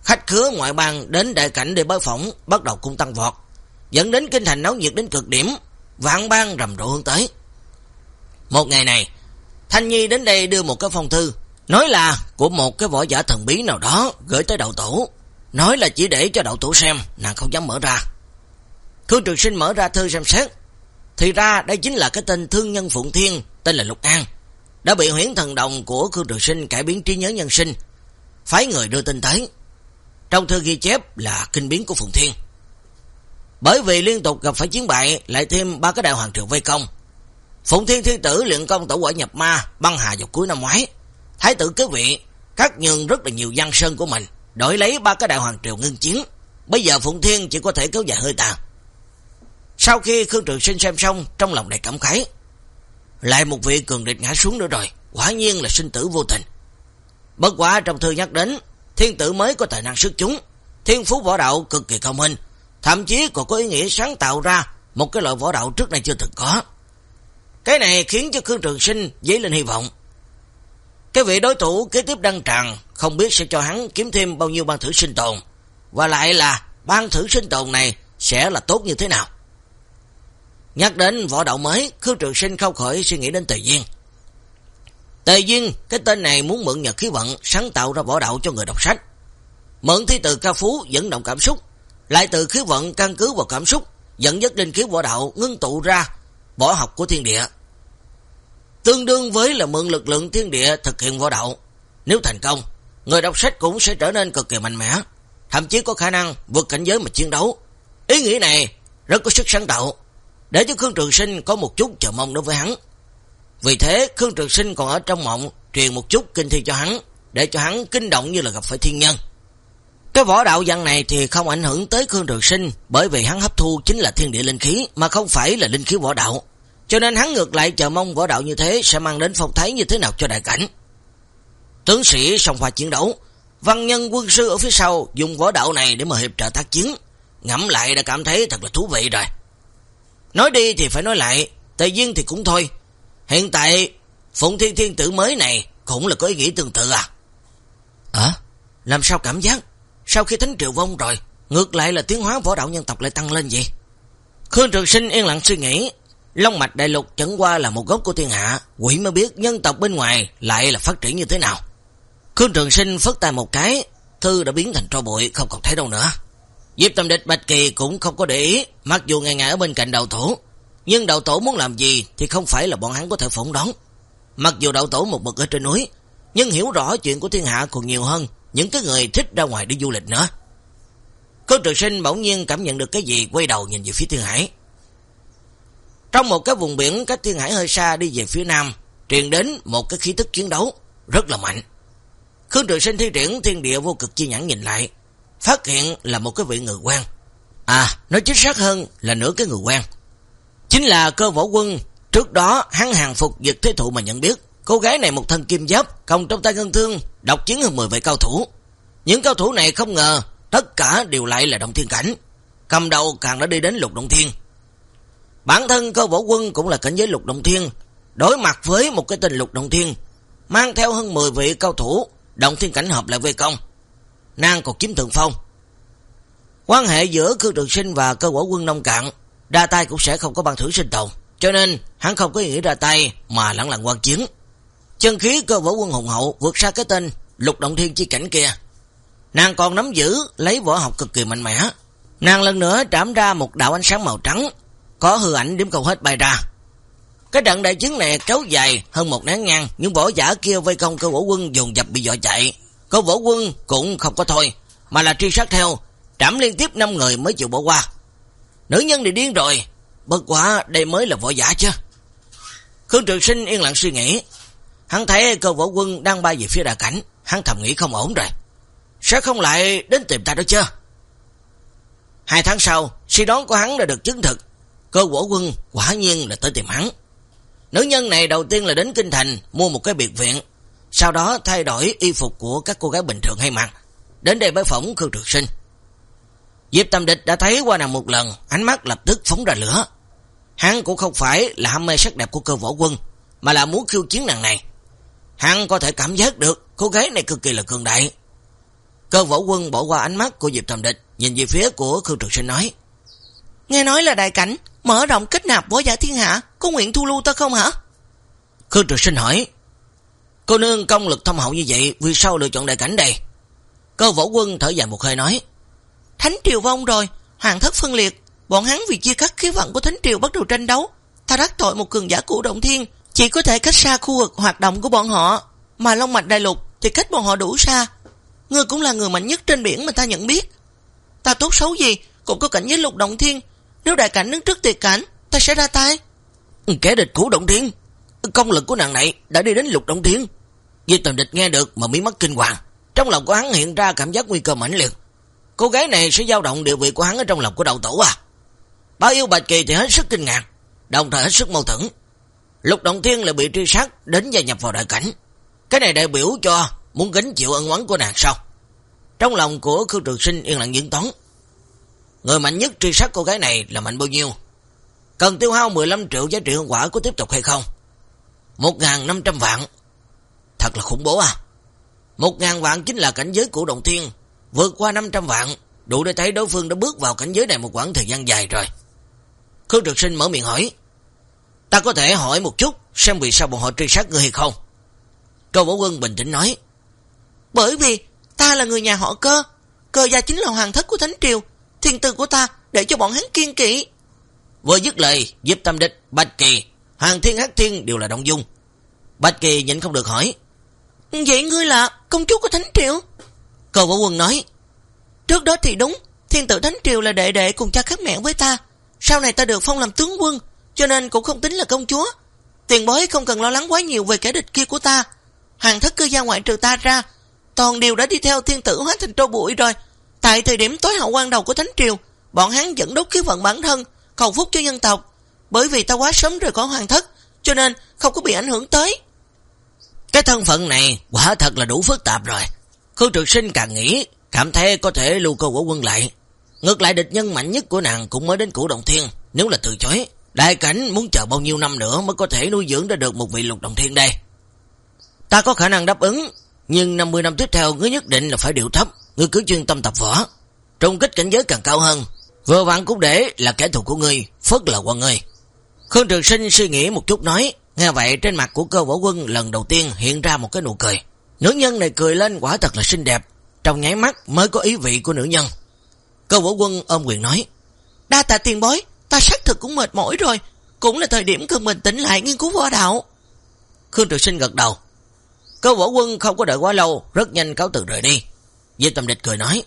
Khách khứa ngoại bang đến đại cảnh để bái phỏng bắt đầu cũng tăng vọt, dẫn đến kinh thành náo nhiệt đến cực điểm, vạn bang rầm rộ hướng tới. Một ngày này, Thanh Nhi đến đây đưa một cái phong thư, nói là của một cái võ giả thần bí nào đó gửi tới đầu tổ, nói là chỉ để cho đầu tổ xem, nàng không dám mở ra. Khương Trường Sinh mở ra thư xem xét, thì ra đây chính là cái tên thương nhân Phụng Thiên, tên là Lục An đã bị huyễn thần đồng của Khương Trường Sinh cải biến trí nhớ nhân sinh, phái người đưa tin tới. Trong thư ghi chép là kinh biến của phụng Thiên. Bởi vì liên tục gặp phải chiến bại, lại thêm ba cái đại hoàng triều vây công. Phụng Thiên Thiên Tử luyện công tổ quả nhập ma, băng hà vào cuối năm ngoái. Thái tử kế vị, cắt nhường rất là nhiều văn sơn của mình, đổi lấy ba cái đại hoàng triều ngưng chiến. Bây giờ Phụng Thiên chỉ có thể kéo dài hơi tàn. Sau khi Khương Trường Sinh xem xong, trong lòng đầy cảm khái. Lại một vị cường địch ngã xuống nữa rồi, quả nhiên là sinh tử vô tình. Bất quả trong thư nhắc đến, thiên tử mới có tài năng sức chúng, thiên phú võ đạo cực kỳ cao minh, thậm chí còn có ý nghĩa sáng tạo ra một cái loại võ đạo trước nay chưa từng có. Cái này khiến cho Khương Trường Sinh dấy lên hy vọng. Cái vị đối thủ kế tiếp đăng tràn không biết sẽ cho hắn kiếm thêm bao nhiêu ban thử sinh tồn, và lại là ban thử sinh tồn này sẽ là tốt như thế nào. Nhắc đến võ đạo mới, Khương Trường Sinh không khỏi suy nghĩ đến Tề Duyên. Tề Duyên, cái tên này muốn mượn nhật khí vận sáng tạo ra võ đạo cho người đọc sách. Mượn thi từ ca phú dẫn động cảm xúc, lại từ khí vận căn cứ vào cảm xúc, dẫn dắt linh khí võ đạo ngưng tụ ra võ học của thiên địa. Tương đương với là mượn lực lượng thiên địa thực hiện võ đạo. Nếu thành công, người đọc sách cũng sẽ trở nên cực kỳ mạnh mẽ, thậm chí có khả năng vượt cảnh giới mà chiến đấu. Ý nghĩ này rất có sức sáng tạo, để cho Khương Trường Sinh có một chút chờ mong đối với hắn. Vì thế, Khương Trường Sinh còn ở trong mộng truyền một chút kinh thi cho hắn, để cho hắn kinh động như là gặp phải thiên nhân. Cái võ đạo văn này thì không ảnh hưởng tới Khương Trường Sinh, bởi vì hắn hấp thu chính là thiên địa linh khí, mà không phải là linh khí võ đạo. Cho nên hắn ngược lại chờ mong võ đạo như thế sẽ mang đến phong thái như thế nào cho đại cảnh. Tướng sĩ song pha chiến đấu, văn nhân quân sư ở phía sau dùng võ đạo này để mà hiệp trợ tác chiến, ngẫm lại đã cảm thấy thật là thú vị rồi. Nói đi thì phải nói lại, Tề Duyên thì cũng thôi. Hiện tại, Phụng Thiên Thiên Tử mới này cũng là có ý nghĩ tương tự à? À, làm sao cảm giác? Sau khi Thánh Triều vong rồi, ngược lại là tiến hóa võ đạo nhân tộc lại tăng lên vậy? Khương Trường Sinh yên lặng suy nghĩ, Long mạch đại lục chẳng qua là một gốc của thiên hạ, quỷ mới biết nhân tộc bên ngoài lại là phát triển như thế nào. Khương Trường Sinh phất tay một cái, thư đã biến thành tro bụi, không còn thấy đâu nữa. Diệp Tâm Địch Bạch Kỳ cũng không có để ý, mặc dù ngày ngày ở bên cạnh đầu tổ, nhưng đầu tổ muốn làm gì thì không phải là bọn hắn có thể phỏng đón. Mặc dù đầu tổ một bậc ở trên núi, nhưng hiểu rõ chuyện của thiên hạ còn nhiều hơn những cái người thích ra ngoài đi du lịch nữa. Cô trực Sinh bỗng nhiên cảm nhận được cái gì quay đầu nhìn về phía Thiên Hải. Trong một cái vùng biển cách Thiên Hải hơi xa đi về phía nam, truyền đến một cái khí tức chiến đấu rất là mạnh. Khương Trường Sinh thi triển thiên địa vô cực chi nhãn nhìn lại, phát hiện là một cái vị người quan. À, nói chính xác hơn là nửa cái người quan. Chính là cơ võ quân, trước đó hắn hàng phục giật thế thụ mà nhận biết. Cô gái này một thân kim giáp, không trong tay ngân thương, độc chiến hơn 10 vị cao thủ. Những cao thủ này không ngờ, tất cả đều lại là động thiên cảnh. Cầm đầu càng đã đi đến lục động thiên. Bản thân cơ võ quân cũng là cảnh giới lục động thiên, đối mặt với một cái tình lục động thiên, mang theo hơn 10 vị cao thủ, động thiên cảnh hợp lại vây công. Nàng còn chiếm thượng phong. Quan hệ giữa cư trường sinh và cơ võ quân nông cạn, ra tay cũng sẽ không có bằng thử sinh tồn, cho nên hắn không có nghĩ ra tay mà lặng lặng quan chiến. Chân khí cơ võ quân hùng hậu vượt xa cái tên lục động thiên chi cảnh kia. Nàng còn nắm giữ lấy võ học cực kỳ mạnh mẽ. Nàng lần nữa trảm ra một đạo ánh sáng màu trắng, có hư ảnh điểm cầu hết bay ra. Cái trận đại chiến này kéo dài hơn một nén ngang, những võ giả kia vây công cơ võ quân dồn dập bị dọa chạy. Cơ võ quân cũng không có thôi, mà là truy sát theo, trảm liên tiếp 5 người mới chịu bỏ qua. Nữ nhân thì điên rồi, bất quả đây mới là võ giả chứ. Khương Trường Sinh yên lặng suy nghĩ, hắn thấy cơ võ quân đang bay về phía đại cảnh, hắn thầm nghĩ không ổn rồi. Sẽ không lại đến tìm ta đâu chưa? Hai tháng sau, suy đoán của hắn đã được chứng thực, cơ võ quân quả nhiên là tới tìm hắn. Nữ nhân này đầu tiên là đến Kinh Thành mua một cái biệt viện, sau đó thay đổi y phục của các cô gái bình thường hay mặc, đến đây bái phỏng Khương Trực Sinh. Diệp Tâm Địch đã thấy qua nàng một lần, ánh mắt lập tức phóng ra lửa. Hắn cũng không phải là ham mê sắc đẹp của cơ võ quân, mà là muốn khiêu chiến nàng này. Hắn có thể cảm giác được cô gái này cực kỳ là cường đại. Cơ võ quân bỏ qua ánh mắt của Diệp Tâm Địch, nhìn về phía của Khương Trực Sinh nói. Nghe nói là đại cảnh, mở rộng kết nạp võ giả thiên hạ, có nguyện thu lưu ta không hả? Khương Trực Sinh hỏi. Cô nương công lực thông hậu như vậy, vì sao lựa chọn đại cảnh đây? Cơ võ quân thở dài một hơi nói. Thánh triều vong rồi, hoàng thất phân liệt, bọn hắn vì chia cắt khí vận của thánh triều bắt đầu tranh đấu. Ta đắc tội một cường giả cụ động thiên, chỉ có thể cách xa khu vực hoạt động của bọn họ, mà Long Mạch Đại Lục thì cách bọn họ đủ xa. Ngươi cũng là người mạnh nhất trên biển mà ta nhận biết. Ta tốt xấu gì, cũng có cảnh với lục động thiên, nếu đại cảnh đứng trước tuyệt cảnh, ta sẽ ra tay. Kẻ địch cũ động thiên, công lực của nàng này đã đi đến lục động thiên. Vì Tầm Địch nghe được mà mí mắt kinh hoàng. Trong lòng của hắn hiện ra cảm giác nguy cơ mãnh liệt. Cô gái này sẽ dao động địa vị của hắn ở trong lòng của đầu tổ à. Báo yêu Bạch Kỳ thì hết sức kinh ngạc, đồng thời hết sức mâu thuẫn. Lục Động Thiên lại bị truy sát đến gia nhập vào đại cảnh. Cái này đại biểu cho muốn gánh chịu ân oán của nàng sao? Trong lòng của Khương Trường Sinh yên lặng diễn toán. Người mạnh nhất truy sát cô gái này là mạnh bao nhiêu? Cần tiêu hao 15 triệu giá trị hương quả có tiếp tục hay không? 1.500 vạn. Thật là khủng bố à. 1.000 vạn chính là cảnh giới của Động Thiên. Vượt qua 500 vạn, đủ để thấy đối phương đã bước vào cảnh giới này một quãng thời gian dài rồi. Khương Trực Sinh mở miệng hỏi. Ta có thể hỏi một chút, xem vì sao bọn họ truy sát người hay không? Câu Bảo Quân bình tĩnh nói. Bởi vì ta là người nhà họ cơ. Cơ gia chính là hoàng thất của Thánh Triều. Thiên tư của ta để cho bọn hắn kiên kỵ. Vừa dứt lời, Diệp Tâm Địch, Bạch Kỳ, Hoàng Thiên Hắc Thiên đều là Đông Dung. Bạch Kỳ nhịn không được hỏi. Vậy ngươi là công chúa của Thánh Triều? Câu Bảo Quân nói. Trước đó thì đúng, thiên tử Thánh Triều là đệ đệ cùng cha khác mẹ với ta. Sau này ta được phong làm tướng quân, cho nên cũng không tính là công chúa. Tiền bối không cần lo lắng quá nhiều về kẻ địch kia của ta. Hàng thất cư gia ngoại trừ ta ra, toàn đều đã đi theo thiên tử hóa thành trâu bụi rồi. Tại thời điểm tối hậu quan đầu của Thánh Triều, bọn hắn dẫn đốt khí vận bản thân, cầu phúc cho nhân tộc. Bởi vì ta quá sớm rời khỏi hoàng thất, cho nên không có bị ảnh hưởng tới. Cái thân phận này quả thật là đủ phức tạp rồi. Khương trực sinh càng nghĩ, cảm thấy có thể lưu cơ của quân lại. Ngược lại địch nhân mạnh nhất của nàng cũng mới đến củ đồng thiên. Nếu là từ chối, đại cảnh muốn chờ bao nhiêu năm nữa mới có thể nuôi dưỡng ra được một vị lục đồng thiên đây. Ta có khả năng đáp ứng, nhưng 50 năm tiếp theo ngươi nhất định là phải điều thấp. Ngươi cứ chuyên tâm tập võ. Trung kích cảnh giới càng cao hơn. Vừa vặn cũng để là kẻ thù của ngươi, phất là qua ngươi. Khương Trường Sinh suy nghĩ một chút nói, nghe vậy trên mặt của cơ võ quân lần đầu tiên hiện ra một cái nụ cười. Nữ nhân này cười lên quả thật là xinh đẹp, trong nháy mắt mới có ý vị của nữ nhân. Cơ võ quân ôm quyền nói, đa tạ tiền bối, ta xác thực cũng mệt mỏi rồi, cũng là thời điểm cần mình tỉnh lại nghiên cứu võ đạo. Khương Trường Sinh gật đầu. Cơ võ quân không có đợi quá lâu, rất nhanh cáo từ rời đi. Diệp Tâm Địch cười nói,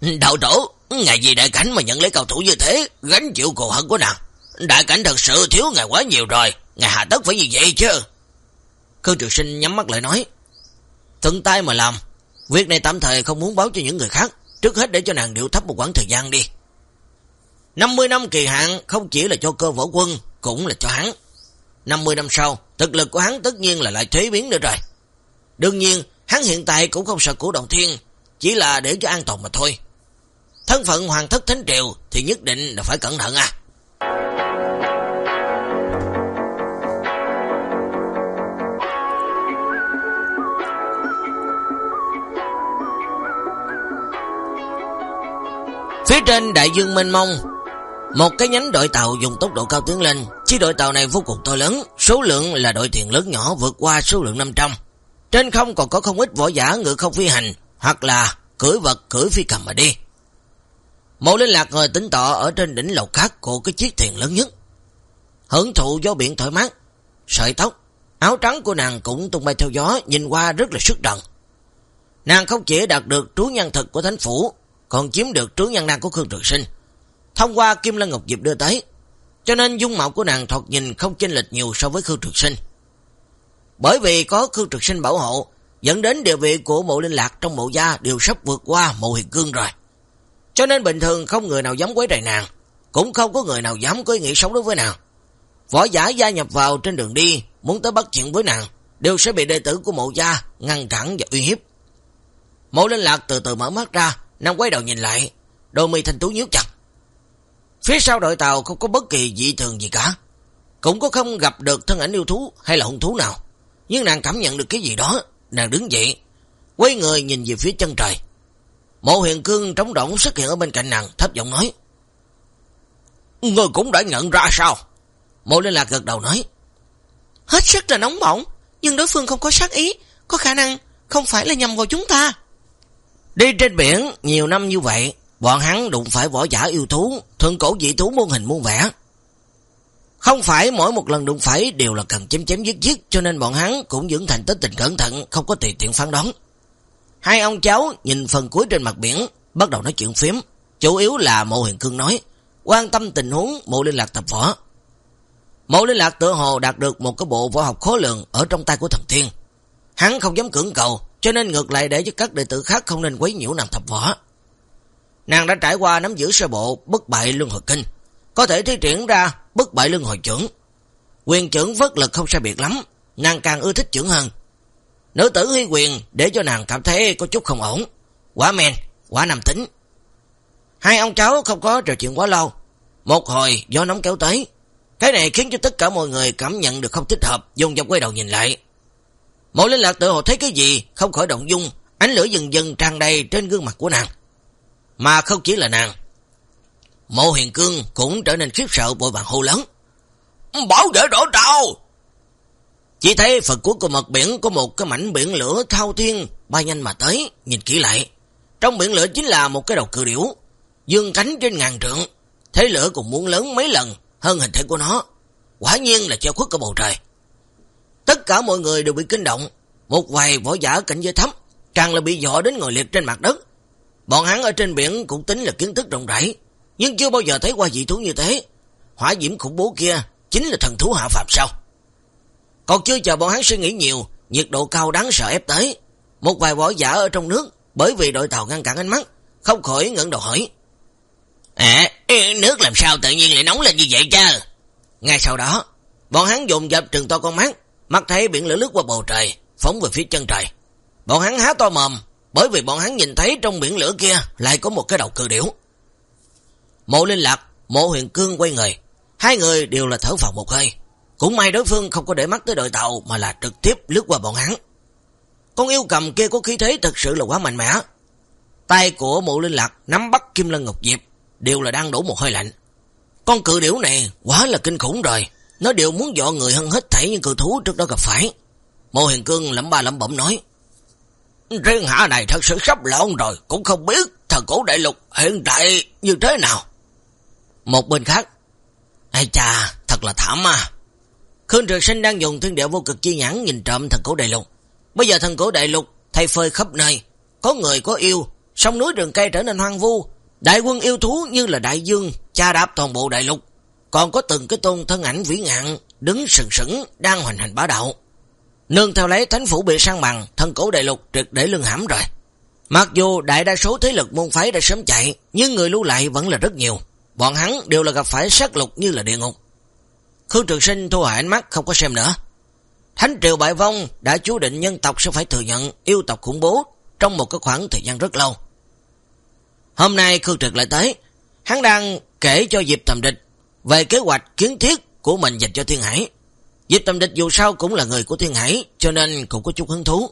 Đạo tổ, ngày gì đại cảnh mà nhận lấy cầu thủ như thế, gánh chịu cồ hận của nàng. Đại cảnh thật sự thiếu ngài quá nhiều rồi, ngài hạ tất phải như vậy chứ. Khương Trường Sinh nhắm mắt lại nói, Thân tay mà làm, việc này tạm thời không muốn báo cho những người khác, trước hết để cho nàng điệu thấp một quãng thời gian đi. 50 năm kỳ hạn không chỉ là cho cơ võ quân, cũng là cho hắn. 50 năm sau, thực lực của hắn tất nhiên là lại thuế biến nữa rồi. Đương nhiên, hắn hiện tại cũng không sợ cổ động thiên, chỉ là để cho an toàn mà thôi. Thân phận hoàng thất thánh triều thì nhất định là phải cẩn thận à. Phía trên đại dương mênh mông, một cái nhánh đội tàu dùng tốc độ cao tiến lên. Chi đội tàu này vô cùng to lớn, số lượng là đội thuyền lớn nhỏ vượt qua số lượng 500. Trên không còn có không ít võ giả ngự không phi hành, hoặc là cưỡi vật cưỡi phi cầm mà đi. Mộ Linh Lạc ngồi tính tọ ở trên đỉnh lầu khác của cái chiếc thuyền lớn nhất. Hưởng thụ gió biển thoải mát, sợi tóc, áo trắng của nàng cũng tung bay theo gió, nhìn qua rất là sức đần. Nàng không chỉ đạt được trú nhân thực của thánh phủ, còn chiếm được trú nhân năng của Khương Trường Sinh. Thông qua Kim Lân Ngọc Diệp đưa tới, cho nên dung mạo của nàng thoạt nhìn không chênh lệch nhiều so với Khương Trực Sinh. Bởi vì có Khương Trực Sinh bảo hộ, dẫn đến địa vị của mộ linh lạc trong mộ gia đều sắp vượt qua mộ hiền cương rồi. Cho nên bình thường không người nào dám quấy rầy nàng, cũng không có người nào dám có ý nghĩ sống đối với nàng. Võ giả gia nhập vào trên đường đi, muốn tới bắt chuyện với nàng, đều sẽ bị đệ tử của mộ gia ngăn cản và uy hiếp. Mộ linh lạc từ từ mở mắt ra, Nam quay đầu nhìn lại, đôi mi thanh tú nhíu chặt. Phía sau đội tàu không có bất kỳ dị thường gì cả. Cũng có không gặp được thân ảnh yêu thú hay là hung thú nào. Nhưng nàng cảm nhận được cái gì đó. Nàng đứng dậy, quay người nhìn về phía chân trời. Mộ huyền cương trống động xuất hiện ở bên cạnh nàng, thấp giọng nói. Người cũng đã nhận ra sao? Mộ liên lạc gật đầu nói. Hết sức là nóng bỏng, nhưng đối phương không có sát ý, có khả năng không phải là nhầm vào chúng ta. Đi trên biển nhiều năm như vậy, bọn hắn đụng phải võ giả yêu thú, thường cổ dị thú muôn hình muôn vẻ. Không phải mỗi một lần đụng phải đều là cần chém chém giết giết, cho nên bọn hắn cũng dưỡng thành tích tình cẩn thận, không có tùy tiện phán đoán. Hai ông cháu nhìn phần cuối trên mặt biển, bắt đầu nói chuyện phím. Chủ yếu là mộ huyền cương nói, quan tâm tình huống mộ liên lạc tập võ. Mộ liên lạc tự hồ đạt được một cái bộ võ học khó lượng ở trong tay của thần thiên. Hắn không dám cưỡng cầu, cho nên ngược lại để cho các đệ tử khác không nên quấy nhiễu nàng thập võ. Nàng đã trải qua nắm giữ sơ bộ bất bại luân hồi kinh, có thể thi triển ra bất bại luân hồi trưởng. Quyền trưởng vất lực không sai biệt lắm, nàng càng ưa thích trưởng hơn. Nữ tử huy quyền để cho nàng cảm thấy có chút không ổn. Quả men, quả nằm tính. Hai ông cháu không có trò chuyện quá lâu. Một hồi gió nóng kéo tới. Cái này khiến cho tất cả mọi người cảm nhận được không thích hợp, dùng dọc quay đầu nhìn lại. Mộ linh lạc tự hồ thấy cái gì, không khỏi động dung, ánh lửa dần dần tràn đầy trên gương mặt của nàng. Mà không chỉ là nàng. Mộ huyền cương cũng trở nên khiếp sợ bội vàng hô lớn. Bảo vệ đổ trào! Chỉ thấy phần cuối của mặt biển có một cái mảnh biển lửa thao thiên bay nhanh mà tới, nhìn kỹ lại. Trong biển lửa chính là một cái đầu cự điểu, dương cánh trên ngàn trượng, thế lửa cũng muốn lớn mấy lần hơn hình thể của nó. Quả nhiên là treo khuất cả bầu trời. Tất cả mọi người đều bị kinh động, một vài võ giả cảnh giới thấp, càng là bị dọ đến ngồi liệt trên mặt đất. Bọn hắn ở trên biển cũng tính là kiến thức rộng rãi, nhưng chưa bao giờ thấy qua dị thú như thế. Hỏa diễm khủng bố kia chính là thần thú hạ phạm sao? Còn chưa chờ bọn hắn suy nghĩ nhiều, nhiệt độ cao đáng sợ ép tới. Một vài võ giả ở trong nước, bởi vì đội tàu ngăn cản ánh mắt, không khỏi ngẩn đầu hỏi. À, nước làm sao tự nhiên lại nóng lên như vậy chứ? Ngay sau đó, bọn hắn dồn dập trừng to con mắt, mắt thấy biển lửa lướt qua bầu trời, phóng về phía chân trời. Bọn hắn há to mồm, bởi vì bọn hắn nhìn thấy trong biển lửa kia lại có một cái đầu cự điểu. Mộ Linh Lạc, Mộ Huyền Cương quay người, hai người đều là thở phào một hơi. Cũng may đối phương không có để mắt tới đội tàu mà là trực tiếp lướt qua bọn hắn. Con yêu cầm kia có khí thế thật sự là quá mạnh mẽ. Tay của mộ linh lạc nắm bắt kim lân ngọc diệp đều là đang đổ một hơi lạnh. Con cự điểu này quá là kinh khủng rồi. Nó đều muốn dọ người hơn hết thảy những cự thú trước đó gặp phải. Mộ huyền cương lẩm ba lẩm bẩm nói. Riêng hạ này thật sự sắp lộn rồi. Cũng không biết thần cổ đại lục hiện tại như thế nào. Một bên khác. Ây cha, thật là thảm à. Khương Trường Sinh đang dùng thiên địa vô cực chi nhãn nhìn trộm thần cổ đại lục. Bây giờ thần cổ đại lục thay phơi khắp nơi, có người có yêu, sông núi rừng cây trở nên hoang vu, đại quân yêu thú như là đại dương cha đạp toàn bộ đại lục, còn có từng cái tôn thân ảnh vĩ ngạn đứng sừng sững đang hoành hành bá đạo. Nương theo lấy thánh phủ bị sang bằng, thân cổ đại lục trực để lưng hãm rồi. Mặc dù đại đa số thế lực môn phái đã sớm chạy, nhưng người lưu lại vẫn là rất nhiều. Bọn hắn đều là gặp phải sát lục như là địa ngục. Khương Trường Sinh thu hại ánh mắt không có xem nữa. Thánh triều bại vong đã chú định nhân tộc sẽ phải thừa nhận yêu tộc khủng bố trong một cái khoảng thời gian rất lâu. Hôm nay Khương Trực lại tới, hắn đang kể cho Diệp Thầm Địch về kế hoạch kiến thiết của mình dành cho Thiên Hải. Diệp tâm Địch dù sao cũng là người của Thiên Hải, cho nên cũng có chút hứng thú.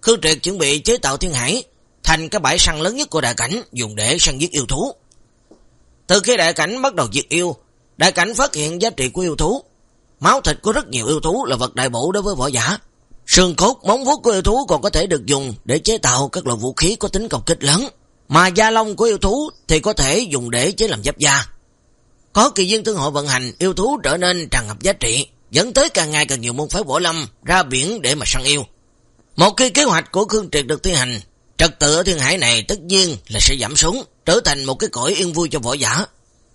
Khương Triệt chuẩn bị chế tạo Thiên Hải thành cái bãi săn lớn nhất của đại cảnh dùng để săn giết yêu thú. Từ khi đại cảnh bắt đầu diệt yêu, Đại cảnh phát hiện giá trị của yêu thú. Máu thịt của rất nhiều yêu thú là vật đại bổ đối với võ giả. Sườn cốt, móng vuốt của yêu thú còn có thể được dùng để chế tạo các loại vũ khí có tính công kích lớn. Mà da lông của yêu thú thì có thể dùng để chế làm giáp da. Có kỳ duyên tương hội vận hành, yêu thú trở nên tràn ngập giá trị, dẫn tới càng ngày càng nhiều môn phái võ lâm ra biển để mà săn yêu. Một khi kế hoạch của Khương Triệt được thi hành, trật tự ở thiên hải này tất nhiên là sẽ giảm xuống, trở thành một cái cõi yên vui cho võ giả.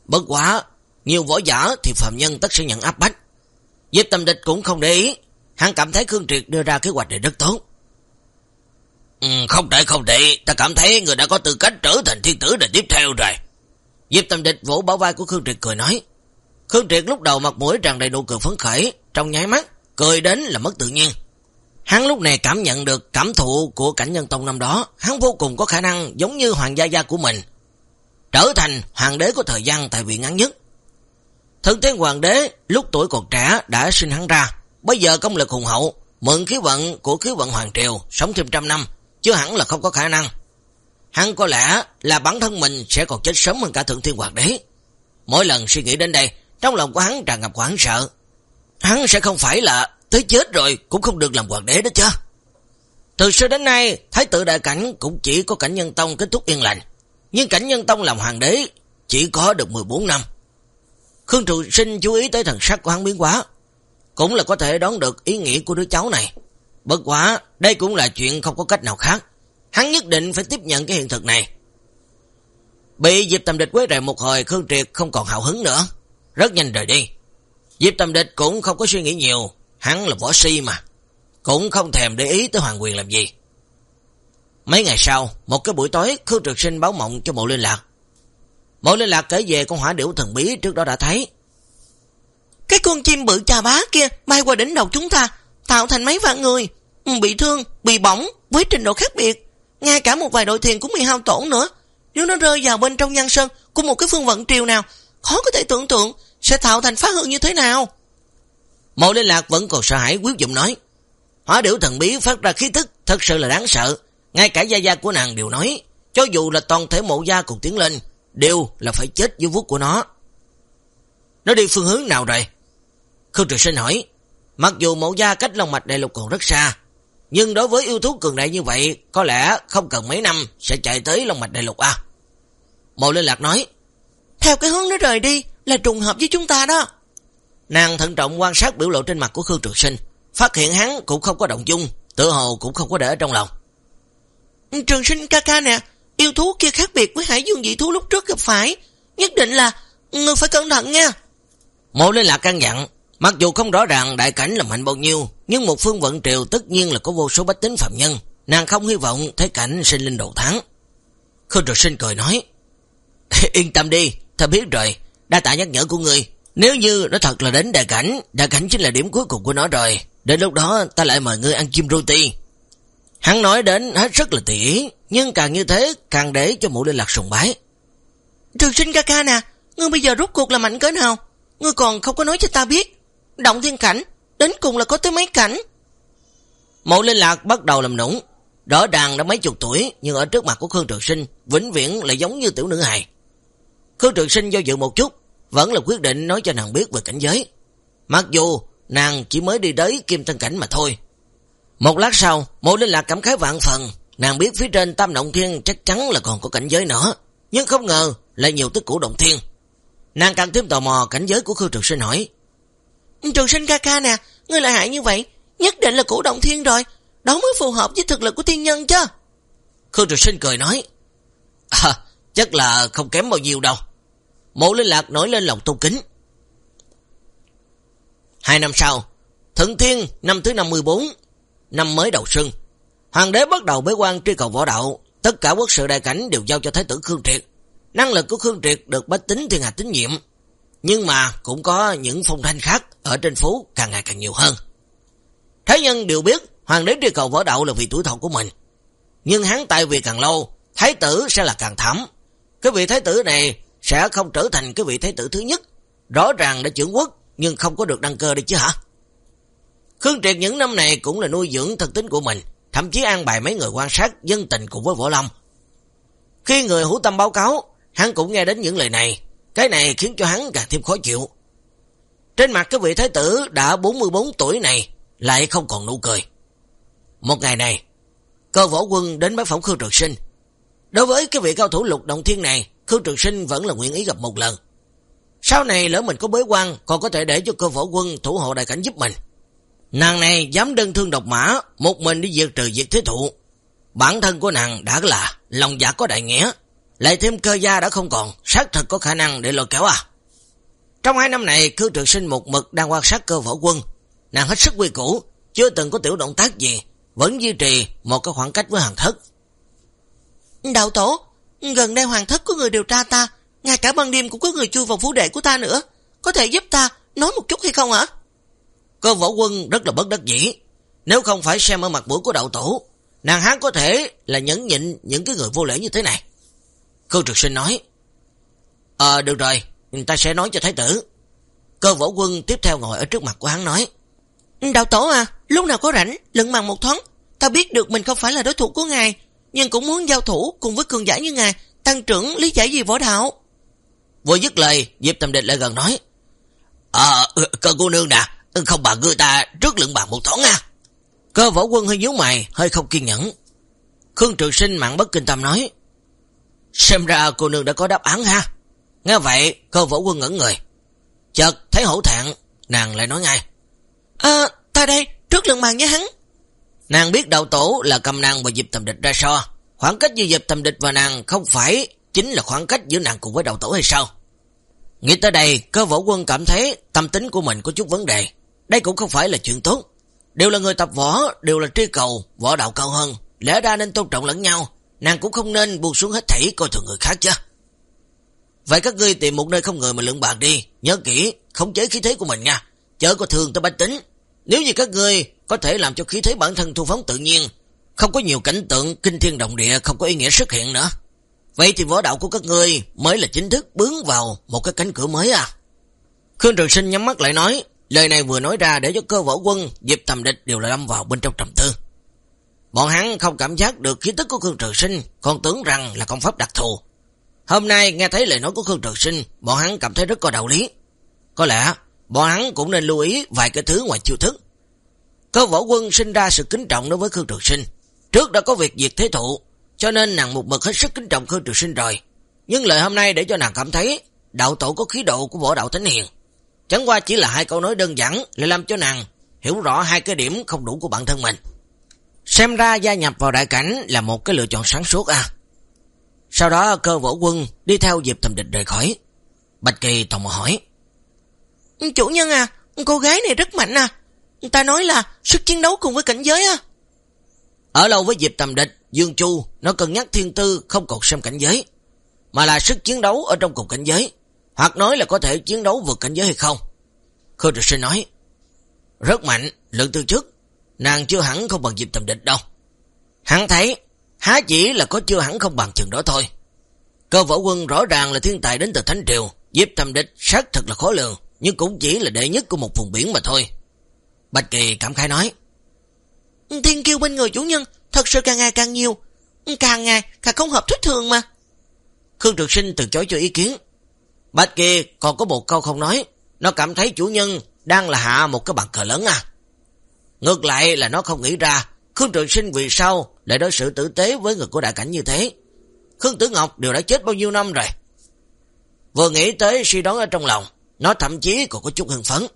Bất quá, nhiều võ giả thì phạm nhân tất sẽ nhận áp bách. Diệp tâm địch cũng không để ý, hắn cảm thấy Khương Triệt đưa ra kế hoạch này rất tốt. Ừ, không tệ không tệ, ta cảm thấy người đã có tư cách trở thành thiên tử đời tiếp theo rồi. Diệp tâm địch vỗ bảo vai của Khương Triệt cười nói. Khương Triệt lúc đầu mặt mũi tràn đầy nụ cười phấn khởi, trong nháy mắt, cười đến là mất tự nhiên. Hắn lúc này cảm nhận được cảm thụ của cảnh nhân tông năm đó, hắn vô cùng có khả năng giống như hoàng gia gia của mình, trở thành hoàng đế của thời gian tại vị ngắn nhất. Thân 天 hoàng đế lúc tuổi còn trẻ đã sinh hắn ra, bây giờ công lực hùng hậu, mượn khí vận của khí vận hoàng triều, sống thêm trăm năm, chứ hẳn là không có khả năng. Hắn có lẽ là bản thân mình sẽ còn chết sớm hơn cả thượng thiên hoàng đế. Mỗi lần suy nghĩ đến đây, trong lòng của hắn tràn ngập hoảng sợ. Hắn sẽ không phải là tới chết rồi cũng không được làm hoàng đế đó chứ. Từ xưa đến nay, thái tử đại cảnh cũng chỉ có cảnh nhân tông kết thúc yên lành. Nhưng cảnh nhân tông làm hoàng đế chỉ có được 14 năm. Khương Trụ Sinh chú ý tới thần sắc của hắn biến quá. Cũng là có thể đoán được ý nghĩa của đứa cháu này. Bất quá, đây cũng là chuyện không có cách nào khác. Hắn nhất định phải tiếp nhận cái hiện thực này. Bị dịp Tầm Địch quấy rầy một hồi, Khương Triệt không còn hào hứng nữa. Rất nhanh rời đi. Diệp Tâm Địch cũng không có suy nghĩ nhiều. Hắn là võ si mà. cũng không thèm để ý tới Hoàng Quyền làm gì. Mấy ngày sau, một cái buổi tối, Khương Trực Sinh báo mộng cho mộ liên lạc. Mộ liên lạc kể về con hỏa điểu thần bí trước đó đã thấy. Cái con chim bự trà bá kia bay qua đỉnh đầu chúng ta, tạo thành mấy vạn người, ừ, bị thương, bị bỏng, với trình độ khác biệt. Ngay cả một vài đội thuyền cũng bị hao tổn nữa. Nếu nó rơi vào bên trong nhân sơn của một cái phương vận triều nào, khó có thể tưởng tượng sẽ tạo thành phá hư như thế nào. Mộ liên lạc vẫn còn sợ hãi quyết dụng nói. Hóa điểu thần bí phát ra khí thức thật sự là đáng sợ. Ngay cả gia gia của nàng đều nói, cho dù là toàn thể mộ gia cùng tiến lên, đều là phải chết dưới vuốt của nó. Nó đi phương hướng nào rồi? Khương Trường Sinh hỏi, mặc dù mộ gia cách lòng Mạch Đại Lục còn rất xa, nhưng đối với yêu thú cường đại như vậy, có lẽ không cần mấy năm sẽ chạy tới Long Mạch Đại Lục à? Mộ Linh Lạc nói, theo cái hướng nó rời đi là trùng hợp với chúng ta đó. Nàng thận trọng quan sát biểu lộ trên mặt của Khương Trường Sinh, phát hiện hắn cũng không có động dung, tự hồ cũng không có để ở trong lòng. Trường Sinh ca ca nè, yêu thú kia khác biệt với hải dương dị thú lúc trước gặp phải, nhất định là người phải cẩn thận nha. Mộ Linh Lạc căn dặn, mặc dù không rõ ràng đại cảnh là mạnh bao nhiêu, nhưng một phương vận triều tất nhiên là có vô số bách tính phạm nhân, nàng không hy vọng thấy cảnh sinh linh độ thắng. Khương Trường Sinh cười nói, Yên tâm đi, ta biết rồi, đa tạ nhắc nhở của ngươi. Nếu như nó thật là đến đại cảnh, đại cảnh chính là điểm cuối cùng của nó rồi. Đến lúc đó ta lại mời ngươi ăn chim roti. Hắn nói đến hết rất là tỉ nhưng càng như thế càng để cho mụ liên lạc sùng bái. Trường sinh ca ca nè, ngươi bây giờ rút cuộc là mạnh cỡ nào? Ngươi còn không có nói cho ta biết. Động thiên cảnh, đến cùng là có tới mấy cảnh. Mộ liên lạc bắt đầu làm nũng. Rõ ràng đã mấy chục tuổi, nhưng ở trước mặt của Khương Trường Sinh, vĩnh viễn lại giống như tiểu nữ hài. Khương Trường Sinh do dự một chút, vẫn là quyết định nói cho nàng biết về cảnh giới. Mặc dù nàng chỉ mới đi tới kim tân cảnh mà thôi. Một lát sau, mộ linh lạc cảm khái vạn phần, nàng biết phía trên tam động thiên chắc chắn là còn có cảnh giới nữa, nhưng không ngờ lại nhiều tức củ động thiên. Nàng càng thêm tò mò cảnh giới của Khương Trường Sinh hỏi. Trường Sinh ca ca nè, ngươi lại hại như vậy, nhất định là củ động thiên rồi, đó mới phù hợp với thực lực của thiên nhân chứ. Khương Trường Sinh cười nói. À, chắc là không kém bao nhiêu đâu. Mộ linh lạc nổi lên lòng tôn kính. Hai năm sau, Thượng Thiên năm thứ 54, năm mới đầu xuân, Hoàng đế bắt đầu bế quan truy cầu võ đạo, tất cả quốc sự đại cảnh đều giao cho Thái tử Khương Triệt. Năng lực của Khương Triệt được bách tính thiên hạ tín nhiệm, nhưng mà cũng có những phong thanh khác ở trên phố càng ngày càng nhiều hơn. Thế nhân đều biết hoàng đế truy cầu võ đạo là vì tuổi thọ của mình, nhưng hắn tại vì càng lâu, thái tử sẽ là càng thảm. Cái vị thái tử này sẽ không trở thành cái vị thái tử thứ nhất, rõ ràng đã trưởng quốc nhưng không có được đăng cơ đi chứ hả? Khương Triệt những năm này cũng là nuôi dưỡng thân tính của mình, thậm chí an bài mấy người quan sát dân tình cùng với Võ Lâm. Khi người hữu tâm báo cáo, hắn cũng nghe đến những lời này, cái này khiến cho hắn càng thêm khó chịu. Trên mặt cái vị thái tử đã 44 tuổi này lại không còn nụ cười. Một ngày này, cơ võ quân đến bái phỏng Khương Trực Sinh. Đối với cái vị cao thủ lục động thiên này, Khương trường Sinh vẫn là nguyện ý gặp một lần. Sau này lỡ mình có bế quan, còn có thể để cho cơ võ quân thủ hộ đại cảnh giúp mình. Nàng này dám đơn thương độc mã, một mình đi diệt trừ diệt thế thụ. Bản thân của nàng đã là lòng dạ có đại nghĩa, lại thêm cơ gia đã không còn, xác thật có khả năng để lôi kéo à. Trong hai năm này, Khương Trường sinh một mực đang quan sát cơ võ quân. Nàng hết sức quy củ, chưa từng có tiểu động tác gì, vẫn duy trì một cái khoảng cách với hàng thất. Đạo tổ, gần đây hoàng thất có người điều tra ta, ngay cả ban đêm cũng có người chui vào phủ đệ của ta nữa. Có thể giúp ta nói một chút hay không hả? Cơ võ quân rất là bất đắc dĩ. Nếu không phải xem ở mặt mũi của đạo tổ, nàng hán có thể là nhẫn nhịn những cái người vô lễ như thế này. Khương trực sinh nói, Ờ được rồi, ta sẽ nói cho thái tử. Cơ võ quân tiếp theo ngồi ở trước mặt của hắn nói, Đạo tổ à, lúc nào có rảnh, lận màng một thoáng. Ta biết được mình không phải là đối thủ của ngài, nhưng cũng muốn giao thủ cùng với cường giả như ngài, tăng trưởng lý giải gì võ đạo. Vừa dứt lời, Diệp Tâm Địch lại gần nói, Ờ, cơ cô nương nè, không bằng người ta trước lượng bàn một thoáng à. Cơ võ quân hơi nhíu mày, hơi không kiên nhẫn. Khương Trường Sinh mặn bất kinh tâm nói, Xem ra cô nương đã có đáp án ha. Nghe vậy, cơ võ quân ngẩn người. Chợt thấy hổ thẹn, nàng lại nói ngay. À, ta đây, trước lần bàn với hắn. Nàng biết đạo tổ là cầm nàng và dịp thầm địch ra so. Khoảng cách giữa dịp thầm địch và nàng không phải chính là khoảng cách giữa nàng cùng với đạo tổ hay sao? Nghĩ tới đây, cơ võ quân cảm thấy tâm tính của mình có chút vấn đề. Đây cũng không phải là chuyện tốt. Đều là người tập võ, đều là tri cầu, võ đạo cao hơn, lẽ ra nên tôn trọng lẫn nhau, nàng cũng không nên buông xuống hết thảy coi thường người khác chứ. Vậy các ngươi tìm một nơi không người mà lượng bạc đi, nhớ kỹ, khống chế khí thế của mình nha, chớ có thường tới bách tính. Nếu như các ngươi có thể làm cho khí thế bản thân thu phóng tự nhiên, không có nhiều cảnh tượng kinh thiên động địa không có ý nghĩa xuất hiện nữa. Vậy thì võ đạo của các ngươi mới là chính thức bướng vào một cái cánh cửa mới à? Khương Trường Sinh nhắm mắt lại nói, lời này vừa nói ra để cho cơ võ quân, dịp tầm địch đều là lâm vào bên trong trầm tư. Bọn hắn không cảm giác được khí tức của Khương Trường Sinh, còn tưởng rằng là công pháp đặc thù. Hôm nay nghe thấy lời nói của Khương Trường Sinh, bọn hắn cảm thấy rất có đạo lý. Có lẽ, bọn hắn cũng nên lưu ý vài cái thứ ngoài chiêu thức. Cơ võ quân sinh ra sự kính trọng đối với Khương Trường Sinh. Trước đã có việc diệt thế thụ, cho nên nàng một mực hết sức kính trọng Khương Trường Sinh rồi. Nhưng lời hôm nay để cho nàng cảm thấy đạo tổ có khí độ của võ đạo thánh hiền. Chẳng qua chỉ là hai câu nói đơn giản lại làm cho nàng hiểu rõ hai cái điểm không đủ của bản thân mình. Xem ra gia nhập vào đại cảnh là một cái lựa chọn sáng suốt à. Sau đó cơ võ quân đi theo dịp thầm địch rời khỏi. Bạch Kỳ tò mò hỏi. Chủ nhân à, cô gái này rất mạnh à. Ta nói là sức chiến đấu cùng với cảnh giới à. Ở lâu với dịp tầm địch, Dương Chu nó cân nhắc thiên tư không còn xem cảnh giới, mà là sức chiến đấu ở trong cùng cảnh giới, hoặc nói là có thể chiến đấu vượt cảnh giới hay không. Khương Trực Sinh nói, rất mạnh, lượng từ trước, nàng chưa hẳn không bằng dịp tầm địch đâu. Hắn thấy, há chỉ là có chưa hẳn không bằng chừng đó thôi. Cơ võ quân rõ ràng là thiên tài đến từ Thánh Triều, dịp tầm địch xác thật là khó lường, nhưng cũng chỉ là đệ nhất của một vùng biển mà thôi. Bạch Kỳ cảm khai nói, Thiên kiêu bên người chủ nhân thật sự càng ngày càng nhiều, càng ngày càng không hợp thích thường mà. Khương Trực Sinh từ chối cho ý kiến. Bạch Kỳ còn có một câu không nói, nó cảm thấy chủ nhân đang là hạ một cái bàn cờ lớn à. Ngược lại là nó không nghĩ ra Khương Trực Sinh vì sao lại đối xử tử tế với người của đại cảnh như thế. Khương Tử Ngọc đều đã chết bao nhiêu năm rồi. Vừa nghĩ tới suy đoán ở trong lòng, nó thậm chí còn có chút hưng phấn.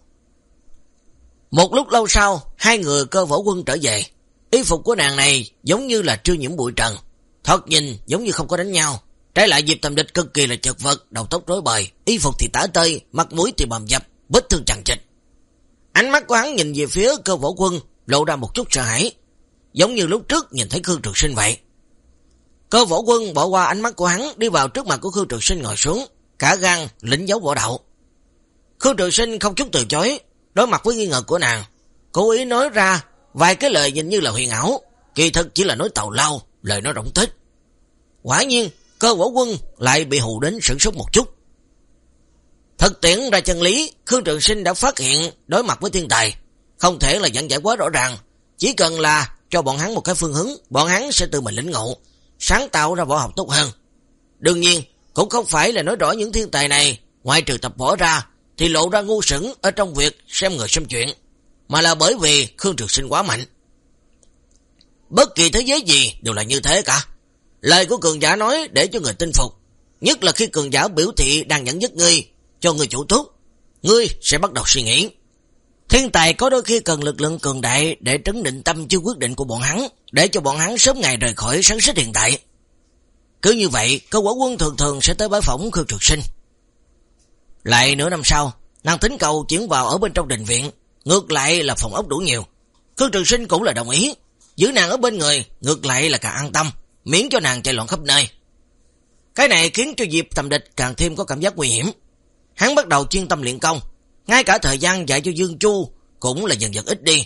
Một lúc lâu sau, hai người cơ võ quân trở về. Y phục của nàng này giống như là chưa nhiễm bụi trần. Thoạt nhìn giống như không có đánh nhau. Trái lại dịp tầm địch cực kỳ là chật vật, đầu tóc rối bời, y phục thì tả tơi, mặt mũi thì bầm dập, vết thương tràn chịch. Ánh mắt của hắn nhìn về phía cơ võ quân, lộ ra một chút sợ hãi, giống như lúc trước nhìn thấy Khương Trường Sinh vậy. Cơ võ quân bỏ qua ánh mắt của hắn, đi vào trước mặt của Khương Trường Sinh ngồi xuống, cả gan lĩnh dấu võ đạo. Khương Trường Sinh không chút từ chối, đối mặt với nghi ngờ của nàng, cố ý nói ra vài cái lời nhìn như là huyền ảo, kỳ thực chỉ là nói tàu lao, lời nói rộng tích. Quả nhiên, cơ võ quân lại bị hù đến sửng sốt một chút. Thực tiễn ra chân lý, Khương Trường Sinh đã phát hiện đối mặt với thiên tài, không thể là dẫn giải quá rõ ràng, chỉ cần là cho bọn hắn một cái phương hướng, bọn hắn sẽ tự mình lĩnh ngộ, sáng tạo ra võ học tốt hơn. Đương nhiên, cũng không phải là nói rõ những thiên tài này, ngoài trừ tập võ ra, thì lộ ra ngu sững ở trong việc xem người xem chuyện, mà là bởi vì Khương Trường Sinh quá mạnh. Bất kỳ thế giới gì đều là như thế cả. Lời của cường giả nói để cho người tin phục, nhất là khi cường giả biểu thị đang dẫn dắt ngươi cho người chủ thuốc, ngươi sẽ bắt đầu suy nghĩ. Thiên tài có đôi khi cần lực lượng cường đại để trấn định tâm chưa quyết định của bọn hắn, để cho bọn hắn sớm ngày rời khỏi sáng sức hiện tại. Cứ như vậy, cơ quả quân thường thường sẽ tới bái phỏng Khương Trường Sinh. Lại nửa năm sau, nàng tính cầu chuyển vào ở bên trong đình viện, ngược lại là phòng ốc đủ nhiều. Khương Trường Sinh cũng là đồng ý, giữ nàng ở bên người, ngược lại là càng an tâm, miễn cho nàng chạy loạn khắp nơi. Cái này khiến cho Diệp tầm địch càng thêm có cảm giác nguy hiểm. Hắn bắt đầu chuyên tâm luyện công, ngay cả thời gian dạy cho Dương Chu cũng là dần dần ít đi.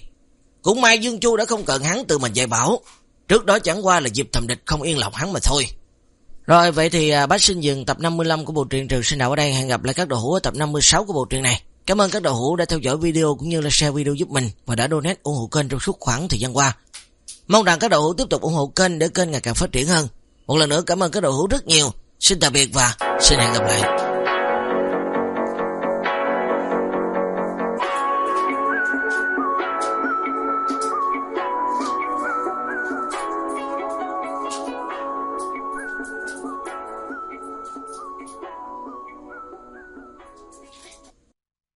Cũng may Dương Chu đã không cần hắn tự mình dạy bảo, trước đó chẳng qua là Diệp thầm địch không yên lòng hắn mà thôi. Rồi, vậy thì à, bác xin dừng tập 55 của bộ truyện Trường Sinh Đạo ở đây. Hẹn gặp lại các đội hữu ở tập 56 của bộ truyện này. Cảm ơn các đội hữu đã theo dõi video cũng như là share video giúp mình và đã donate ủng hộ kênh trong suốt khoảng thời gian qua. Mong rằng các đội hữu tiếp tục ủng hộ kênh để kênh ngày càng phát triển hơn. Một lần nữa cảm ơn các đội hữu rất nhiều. Xin tạm biệt và xin hẹn gặp lại.